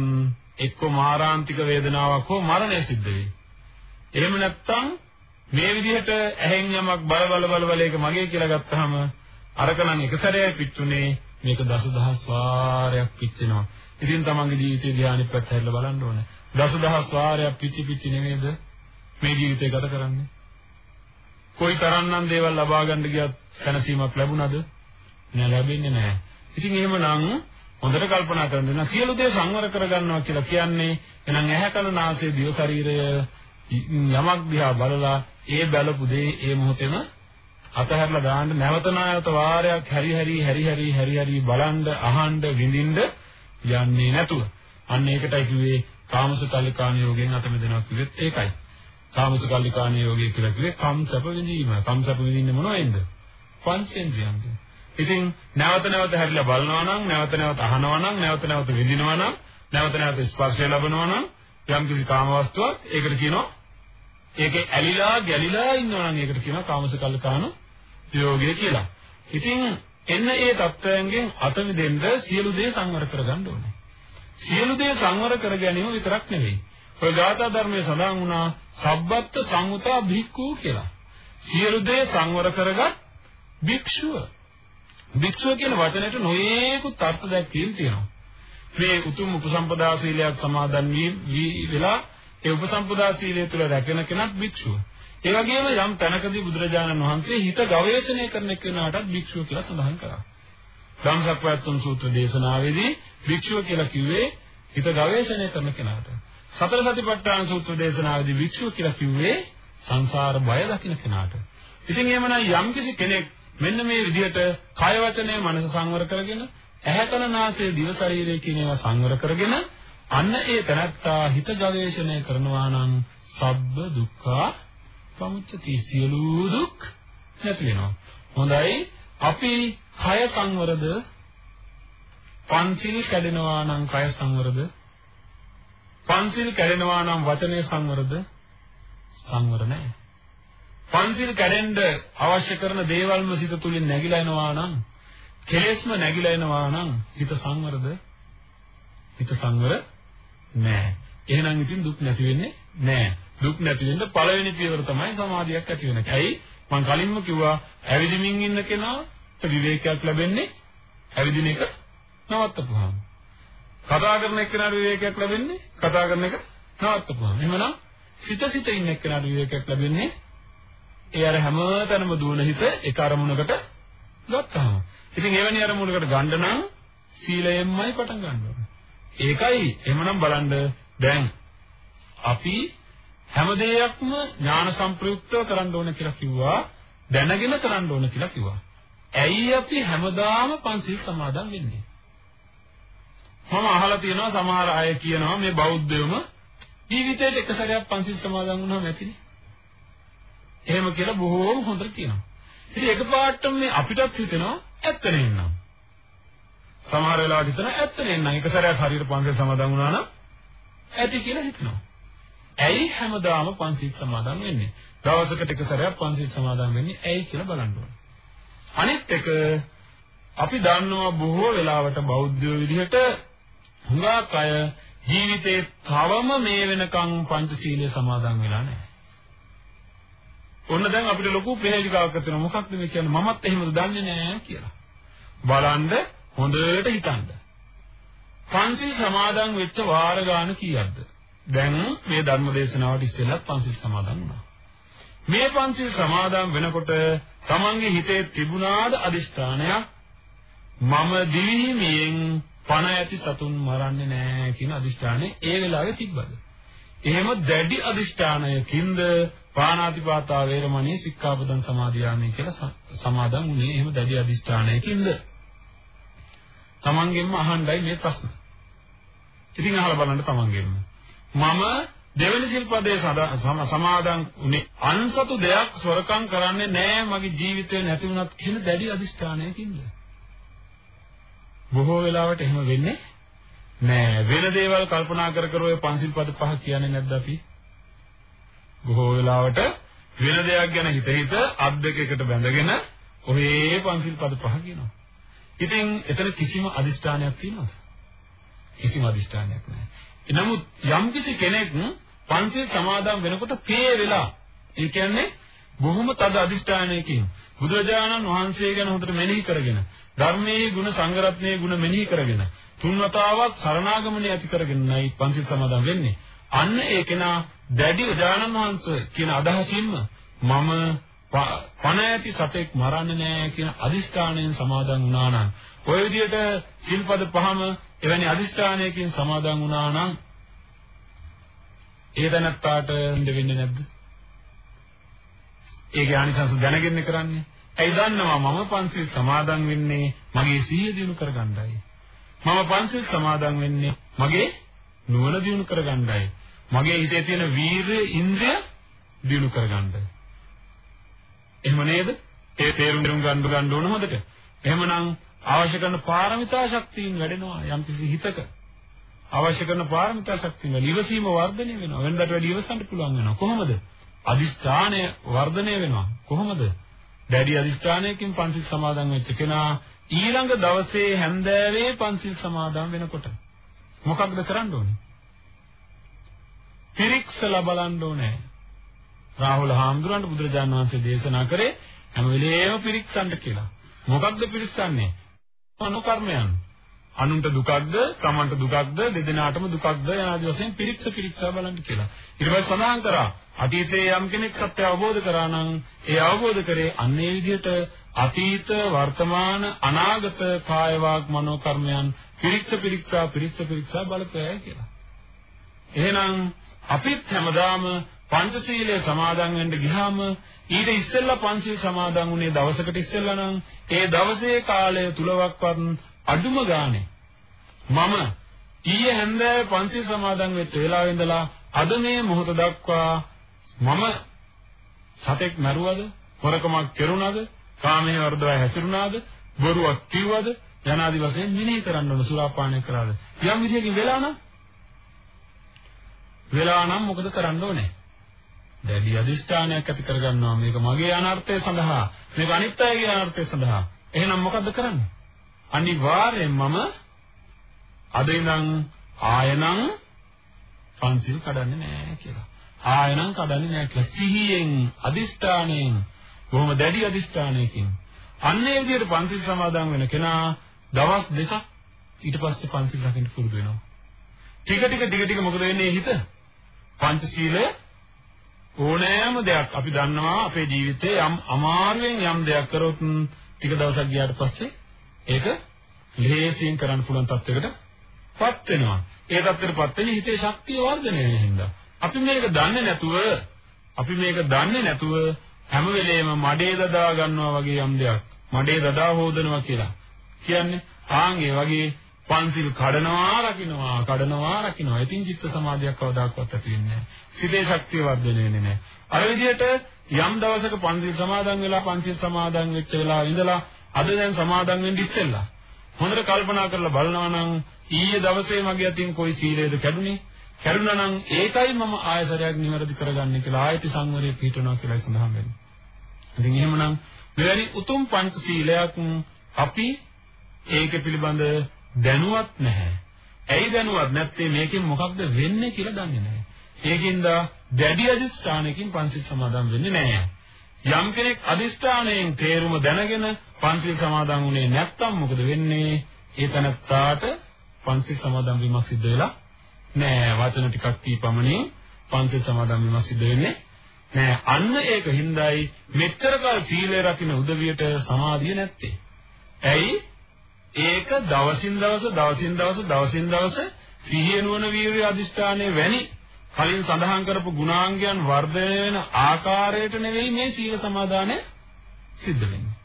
S2: එක්ක මාරාන්තික වේදනාවක් හෝ මරණය සිද්ධ වෙයි. එහෙම නැත්නම් මේ විදිහට ඇහෙන් යමක් බල බල බල බල ඒක මගේ කියලා ගත්තාම අරකනම් එක සැරේයි පිච්චුනේ මේක දසදහස් වාරයක් පිච්චෙනවා. ඉතින් තමන්ගේ ජීවිතේ ධානය පැත්ත හැරලා බලන්න ඕනේ. දසදහස් වාරයක් පිච්චි පිච්චි නෙමෙයිද මේ ජීවිතේ ගත කරන්නේ? කොයි තරම්නම් දේවල් ලබා ගන්න ගියත් සැනසීමක් ලැබුණාද? නෑ ලැබෙන්නේ නෑ. ඉතින් එහෙමනම් හොඳට කල්පනා කරන්න වෙනවා සියලු දේ සංවර කරගන්නවා කියලා කියන්නේ එහෙනම් ඇහැ කන නාසය දිව ශරීරය යමක් දිහා බලලා ඒ බලපු දේ ඒ මොහොතේම අතහැරලා දාන්න. නැවත නැවත වාරයක් හැරි හැරි හැරි හැරි හැරි හැරි බලන්න අහන්න විඳින්න යන්නේ නැතුව. අන්න ඒකටයි කිව්වේ කාමසුකල්ලිකාණ යෝගයෙන් අත මෙදෙනවා කිව්වෙත් ඒකයි. කාමසුකල්ලිකාණ යෝගය කියලා කිව්වේ කම්සප විඳීම. කම්සප විඳින්නේ මොනවෙන්ද? පංචේන්ද්‍රයන්ගෙන්. ඉතින් නැවත නැවත හැරිලා බලනවා නම් නැවත නැවත අහනවා නම් නැවත නැවත විඳිනවා නම් නැවත නැවත ස්පර්ශය ලබනවා නම් යම් කිසි කාම වස්තුවක් ඒකට කියනවා ඒකේ ඇලිලා ගැලිලා ඉන්නවා නම් ඒකට කියනවා කාමසකල්කාන යෝගය කියලා. ඉතින් එන්න ඒ தත්වයන්ගෙන් අත මිදෙන්න සියලු දේ සංවර කරගන්න ඕනේ. සියලු දේ සංවර කර ගැනීම විතරක් නෙවෙයි. ඔය ගාථා ධර්මයේ සඳහන් වුණා සබ්බත් සංුතා භික්ඛු කියලා. සියලු දේ සංවර කරගත් භික්ෂුව භික්ෂුව කියන වචනයට නොයේකුත් අර්ථ දැක්වීම් තියෙනවා. මේ උතුම් උපසම්පදා සීලයක් සමාදන් වී වෙලා ඒ උපසම්පදා සීලය තුළ රැකෙන කෙනත් භික්ෂුව. ඒ වගේම යම් තැනකදී බුදුරජාණන් වහන්සේ හිත ගවේෂණය කරන කෙනාටත් භික්ෂුව කියලා සඳහන් කරා. ධම්සක්වත්තුන් සූත්‍ර දේශනාවේදී භික්ෂුව කියලා කිව්වේ හිත ගවේෂණය කරන කෙනාට. සතර සතිපට්ඨාන සූත්‍ර දේශනාවේදී භික්ෂුව කියලා කිව්වේ සංසාර බය දකින කෙනාට. ඉතින් එහෙමනම් යම්කිසි කෙනෙක් මෙන්න මේ විදිහට කය වචනය මනස සංවර කරගෙන ඇහැ කන නාසය දිව ශරීරය කියන ඒවා සංවර කරගෙන අන්න ඒ තනත්තා හිත ගවේෂණය කරනවා නම් සබ්බ දුක්ඛ පමුච්චති සියලු දුක් නැති වෙනවා. හොඳයි. අපි කය සංවරද? පන්සිල් කැඩෙනවා නම් කය සංවරද? පන්සිල් කැඩෙනවා නම් වචනේ සංවරද? සංවර නැහැ. පන්සිල් කැඩෙන්න අවශ්‍ය කරන දේවල්ම සිත තුලින් නැగిලා එනවා නම් කෙලෙස්ම නැగిලා එනවා නම් හිත සංවරද හිත සංවර නැහැ එහෙනම් ඉතින් දුක් නැති වෙන්නේ නැහැ දුක් නැති වෙන්න පළවෙනි පියවර තමයි සමාධියක් ඇති වෙන එක. ඇයි? මම කලින්ම කිව්වා ඇවිදිමින් ඉන්න කෙනාට විවේකයක් ලැබෙන්නේ ඇවිදින එක නවත්තපුවාම. කතා කරන එක්කෙනාට විවේකයක් ලැබෙන්නේ කතා කරන එක නවත්තපුවාම. එහෙමනම් සිත සිත ඉන්න එක්කෙනාට විවේකයක් ලැබෙන්නේ ඒ අර හැමතැනම දුවන හිත එක අරමුණකට ගත්තාම. ඉතින් එවැනි අරමුණකට ගන්න නම් සීලයෙන්මයි පටන් ගන්න ඕනේ. ඒකයි එහෙමනම් බලන්න දැන් අපි හැම දෙයක්ම ඥාන සංප්‍රයුක්තව කරන්න ඕන කියලා කිව්වා දැනගෙන කරන්න ඕන කියලා කිව්වා. ඇයි අපි හැමදාම පන්සිල් සමාදන් වෙන්නේ? මම අහලා තියෙනවා සමහර අය කියනවා මේ බෞද්ධයම ජීවිතේට එක සැරයක් පන්සිල් සමාදන් වුණාම ඇතිනේ. එහෙම කියලා බොහෝම හොඳට කියනවා. ඉතින් එකපාරටම මේ අපිටත් හිතෙනවා ඇත්ත නෙන්නම්. සමහර වෙලාවට හිතනවා ඇත්ත නෙන්නම්. එක සැරයක් හරියට පන්සිල් සමාදන් වුණා නම් ඇති කියලා හිතනවා. ඇයි හැමදාම පන්සිල් සමාදන් වෙන්නේ? දවසකට එක සැරයක් පන්සිල් සමාදන් වෙන්නේ ඇයි කියලා බලන්න ඕනේ. අනිත් එක අපි දන්නවා බොහෝ වෙලාවට බෞද්ධ විදිහට හුඟක් අය ජීවිතේ තවම මේ වෙනකන් පංචශීලයේ සමාදන් වෙලා නැහැ. ඔන්න දැන් අපිට ලොකු ප්‍රහේලිකාවක් ඇති වෙනවා. මොකක්ද මේ කියන්නේ? මමත් එහෙමද දන්නේ නැහැ කියලා. බලන්න හොඳට හිතන්න. පංචශීල සමාදන් වෙච්ච වාර ගාන කීයක්ද? දැන් මේ ධර්ම දේශනාවට ඉස්සෙල්ලත් පංචශීල සමාදන් වුණා. මේ පංචශීල සමාදන් වෙනකොට තමන්ගේ හිතේ තිබුණාද අදිෂ්ඨානයක් මම දිවිහිමියෙන් පණ ඇති සතුන් මරන්නේ නැහැ කියන අදිෂ්ඨානය ඒ වෙලාවේ තිබ්බද? එහෙම දැඩි අදිෂ්ඨානයකින්ද පාණාතිපාතා වේරමණී සික්ඛාපදං සමාදියාමි කියලා සමාදන් වුණේ එහෙම දැඩි අදිෂ්ඨානයකින්ද? තමන්ගෙන්ම අහන්නයි මේ ප්‍රශ්න. ඉතින් අහලා බලන්න තමන්ගෙන්ම. මම දෙවෙනි සිල්පදයේ සමාදන් උනේ අන්සතු දෙයක් සොරකම් කරන්නේ නැහැ මගේ ජීවිතේ නැති වුණත් කියන දැඩි අදිෂ්ඨානයකින්ද? බොහෝ වෙලාවට එහෙම වෙන්නේ නෑ. වෙන දේවල් කල්පනා කර කර ඔය පංචිල් පද පහ කියන්නේ නැද්ද අපි? බොහෝ වෙලාවට වෙන දෙයක් ගැන හිත හිත අත් දෙක එකට බැඳගෙන ඔහේ පංචිල් පද පහ කියනවා. ඉතින් එතන කිසිම අදිෂ්ඨානයක් තියෙනවද? කිසිම අදිෂ්ඨානයක් නැහැ. නමුත් යම් කෙනෙක් පංචේ සමාදන් වෙනකොට පේ වෙලා ඒ කියන්නේ බොහොම තද අදිෂ්ඨානයකින් බුදුරජාණන් වහන්සේ ගැන හොඳට මෙනෙහි කරගෙන ධර්මයේ ගුණ සංගරත්නයේ ගුණ මෙනෙහි කරගෙන තුන්වතාවක් සරණාගමණය ඇති කරගෙනයි පංචිල් සමාදන් වෙන්නේ. අන්න ඒ කෙනා දැඩි උදානන් වහන්සේ කියන අදහසින්ම මම පණ ඇති සතෙක් මරන්නේ නැහැ කියන අදිෂ්ඨානයෙන් සමාදන් වුණා නම් ඔය විදිහට සිල්පද පහම එවැනි අදිෂ්ඨානයකින් සමාදන් වුණා නම් ඒ දැනත්තාට වෙන්නේ නැද්ද? ඒකේ ආනිසංස දැනගෙන කරන්නේ. ඇයි දන්නවා මම පන්සිල් සමාදන් වෙන්නේ මගේ සිහිය දිනු කරගන්නයි. මම පන්සිල් සමාදන් වෙන්නේ මගේ නුවණ දිනු කරගන්නයි. මගේ හිතේ තියෙන වීරිය ඉන්ද්‍රිය දිනු කරගන්නයි. එහෙම නේද? ඒ තේරුම් ගන්න ගන්න ඕන හොඳට. එහෙමනම් අවශ්‍ය කරන පාරමිතා ශක්තියින් වැඩෙනවා යම් කිසි හිතක. අවශ්‍ය කරන පාරමිතා ශක්තිය නිවසීම වර්ධනය වෙනවා. වෙනදාට වැඩි ඉවසන්න පුළුවන් වෙනවා. කොහොමද? අදිස්ථානය වර්ධනය වෙනවා. කොහොමද? දැඩි අදිස්ථානයකින් පන්සිල් සමාදන් වෙච්ච කෙනා ඊළඟ දවසේ හැන්දෑවේ පන්සිල් සමාදන් වෙනකොට මොකක්ද කරන්න ඕනේ? පිරික්සලා බලන්න ඕනේ. රාහුල හාමුදුරන්ට බුදුරජාණන් වහන්සේ දේශනා කරේ හැම වෙලේම පිරික්සන්න කියලා. මොකක්ද පිරික්සන්නේ? අනුකර්මයන්. අනුන්ට දුකක්ද, තමන්ට දුකක්ද, දෙදෙනාටම දුකක්ද යනාදී වශයෙන් පිරික්ස පිරික්සා බලන්න කියලා. ඊට පස්සේ සඳහන් කරා අතීතයේ යම් කෙනෙක් සත්‍ය අවබෝධ කරා නම් ඒ අවබෝධ කරේ අන්නේ විදිහට අතීත, වර්තමාන, අනාගත කාය වාග් මනෝ කර්මයන් පිරික්ස පිරික්සා පිරික්ස පිරික්සා බලපෑයි කියලා. එහෙනම් අපිත් හැමදාම පංචශීලයේ සමාදන් වෙන්න ගියාම ඊට ඉස්සෙල්ලා පංචශීල සමාදන් වුණේ දවසකට ඉස්සෙල්ලා නම් ඒ දවසේ කාලය තුලවක්වත් අඩුම ගානේ මම ඊයේ හැන්දෑවේ පන්සිල් සමාදන් වෙච්ච වෙලාවෙ ඉඳලා අද මේ මොහොත දක්වා මම සතෙක් මරුවද හොරකමක් කෙරුණාද කාමයේ වර්ධවය හැසිරුණාද? බොරුවක් කිව්වද? යනාදි වශයෙන් මිනී කරන්න ඕන සුරාපානය කරාද? යම් විදියකින් වෙලා නම් වෙලා නම් මොකද කරන්න ඕනේ? දැඩි අදිෂ්ඨානයක් ඇති කරගන්නවා. මේක මගේ අනර්ථය සඳහා මේක අනිත් අයගේ අනර්ථය සඳහා. එහෙනම් මොකද්ද කරන්නේ? අනිවාර්යෙන් මම අද ඉඳන් ආයනම් පන්සිල් කඩන්නේ නැහැ කියලා. ආයනම් කඩන්නේ නැහැ කියලා. සිහියෙන් අදිෂ්ඨානයෙන් බොහොම දැඩි අදිෂ්ඨානයකින්. අන්නේ විදිහට පන්සිල් සමාදන් වෙන කෙනා දවස් දෙකක් ඊට පස්සේ පන්සිල් රකින්න පුරුදු වෙනවා. ටික ටික ටික ටික මොකද වෙන්නේ? හිත. පංචශීලය ඕනෑම දෙයක් අපි දන්නවා අපේ ජීවිතේ යම් අමාරුවෙන් යම් දෙයක් කරොත් ටික දවසක් ගියාට පස්සේ ඒක ලේසියෙන් කරන්න පුළුවන් තත්යකටපත් වෙනවා. ඒ තත්ත්වයටපත් වෙන්නේ හිතේ ශක්තිය වර්ධනය වෙන හින්දා. අපි මේක දන්නේ නැතුව අපි මේක දන්නේ නැතුව හැම වෙලේම මඩේ දදා ගන්නවා වගේ යම් දෙයක් මඩේ දදා හොදනවා කියලා කියන්නේ ආන් ඒ වගේ පන්සිල් කඩනවා රකින්නවා කඩනවා රකින්නවා. ඉතින් චිත්ත සමාධියක් කවදාකවත් ඇති වෙන්නේ නැහැ. සිතේ ශක්තිය වර්ධනය වෙන්නේ නැහැ. අර විදිහට යම් දවසක පන්සිල් සමාදන් වෙලා පන්සිල් සමාදන් වෙච්ච වෙලාව ඉඳලා අද දැන් සමාදන් වෙන්න ඉස්සෙල්ලා හොඳට කල්පනා කරලා බලනවා නම් ඊයේ දවසේ මගේ අතින් කොයි සීලයද කැඩුනේ? කැඩුනා නම් ඒකයි මම ආයසරයක් නිවැරදි කරගන්නේ කියලා ආයති සංවරය පිටනවා කියලා සඳහන් වෙනවා. ඉතින් එහෙමනම් මෙවැනි උතුම් පංච සීලයක් අපි ඒක පිළිබඳ දැනුවත් නැහැ. ඇයි දැනුවත් නැත්තේ මේකෙන් මොකක්ද වෙන්නේ කියලා දන්නේ නැහැ. ඒකින්ද දැඩි අධිෂ්ඨානයකින් පංචශීල සමාදන් වෙන්නේ නැහැ. යම් කෙනෙක් අධිෂ්ඨානයෙන් තේරුම දැනගෙන පංචශීල සමාදන් වුණේ නැත්නම් මොකද වෙන්නේ? ඒ තනත්තාට පංචශීල සමාදන් වීමක් සිද්ධ වෙලා නෑ. වචන ටිකක් කීපමණින් පංචශීල සමාදන් වීමක් සිද්ධ වෙන්නේ නෑ. අන්න ඒක හින්දායි මෙච්චර කල් සීලය රකින්න උදවියට සමාධිය නැත්තේ. ඇයි? ඒක දවසින් දවස දවසින් දවස දවසින් දවස සිහිය නුවණ වීර්ය අධිෂ්ඨානයේ වැනි කලින් සඳහන් කරපු ගුණාංගයන් වර්ධනය වෙන ආකාරයට නෙවෙයි මේ සීල සමාදානය සිද්ධ වෙන්නේ.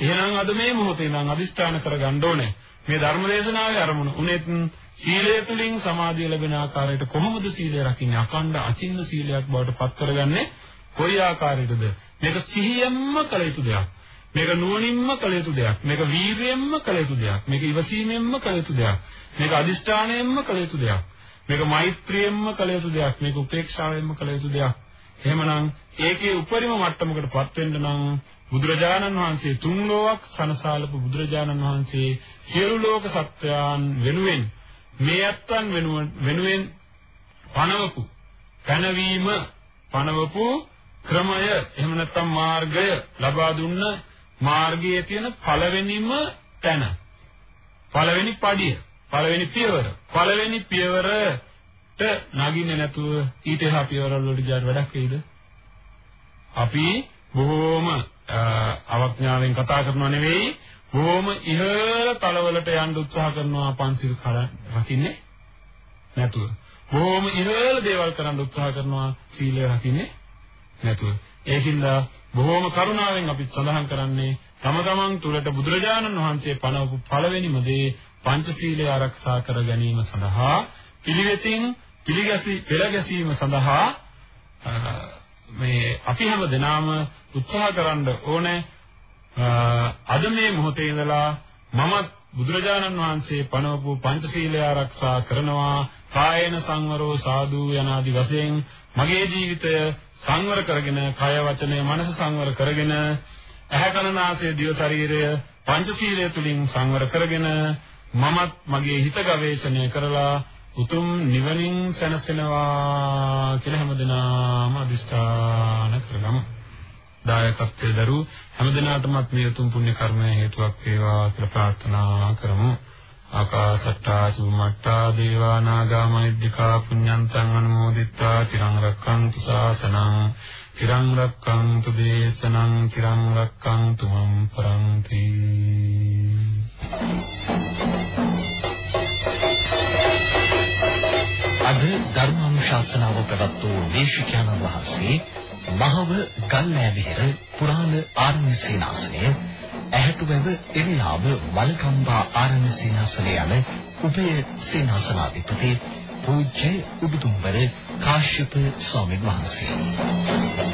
S2: එහෙනම් අද මේ මොහොතේ ඉඳන් අදිස්ථාන කරගන්න ඕනේ. මේ ධර්ම දේශනාවේ අරමුණ උනේත් සීලය තුලින් සමාධිය ලැබෙන ආකාරයට කොහොමද සීලය රකින්නේ? අකණ්ඩ අචින්න සීලයක් බවට පත් කරගන්නේ කොයි ආකාරයකද? මේක සිහියෙන්ම කළ යුතු දෙයක්. මේක නුවණින්ම කළ යුතු දෙයක්. මේක වීරියෙන්ම කළ යුතු දෙයක්. මේක ඉවසීමෙන්ම කළ යුතු දෙයක්. මේක අදිෂ්ඨානයෙන්ම කළ යුතු දෙයක්. මේක මෛත්‍රියෙන්ම කළ යුතු දෙයක්. මේක උපේක්ෂාවෙන්ම කළ යුතු දෙයක්. එහෙමනම් ඒකේ උපරිම මට්ටමකටපත් වෙන්න නම් බුදුරජාණන් වහන්සේ තුන් ලෝක සනසාලපු බුදුරජාණන් වහන්සේ සියලු ලෝක සත්වයන් වෙනුවෙන් මේ අත්තන් වෙනුවෙන් පනවපු පැනවීම පනවපු ක්‍රමය එහෙම නැත්නම් මාර්ගය ලබා දුන්න මාර්ගයේ තියෙන පළවෙනිම තැන. පළවෙනි පඩිය. පළවෙනි පියවර. පළවෙනි පියවරට නගින්නේ නැතුව ඊට එහා පියවරවල වලට ගියාට වැඩක් වෙයිද? අපි බොහෝම අවඥාවෙන් කතා කරනවා නෙවෙයි බොහෝම ඉහළ තලවලට යන්න උත්සාහ කරනවා පන්සිල් රකින්නේ නැතුව. බොහෝම ඉහළ දේවල් කරන්න උත්සාහ කරනවා සීලය රකින්නේ නැතුව. ඒකින්ද බොහෝම කරුණාවෙන් අපි සඳහන් කරන්නේ තම තමන් තුළට බුදුරජාණන් වහන්සේ පනවපු පළවෙනිම දේ පංචශීලය ආරක්ෂා කර ගැනීම සඳහා පිළිවෙතින් පිළිගැසි පෙළගැසීම සඳහා මේ අපි හැම දෙනාම උත්සාහ කරන්න ඕනේ. අද මේ මොහොතේ ඉඳලා මම බුදුරජාණන් වහන්සේ පනවපු පංචශීලය ආරක්ෂා කරනවා කායන සංවරෝ සාදු යනාදි වශයෙන් මගේ ජීවිතය සංවර කරගෙන කය වචනය මනස සංවර කරගෙන ඇහැ කන නාසය දිව ශරීරය පංචශීලය තුලින් සංවර කරගෙන මමත් මගේ හිත ගවේෂණය කරලා උතුම් නිවනින් සැනසෙනවා කියලා හැමදෙනාම අදිෂ්ඨාන කරගමු. දායකත්වයේ දරු හැමදෙනාටමත් මේ උතුම් පුණ්‍ය කර්මය හේතුවක් වේවා කියලා ප්‍රාර්ථනා කරමු. ආකාසට්ටා චුම්මට්ටා දේවා නාග මහිද්దికා පුඤ්ඤන්තං අනුමෝදිත්වා චිරං රක්ඛන්තු ශාසනං චිරං රක්ඛන්තු දේශනං චිරං රක්ඛන්තු මම් පරන්ති
S1: අද ධර්මානුශාසනාව පැවැත්වූ දේශිකානන් වහන්සේ මහව ගල්නෑවිහෙර පුරාණ ආරණ්‍ය සේනාසනය ඇහැටුවැව එළියාව වල්කම්බා ආරණ්‍ය සේනාසනය යන උභය සේනාසනාධිපති පූජ්‍ය උඩුදුම්බර කාශ්‍යප ස්වාමීන් වහන්සේ.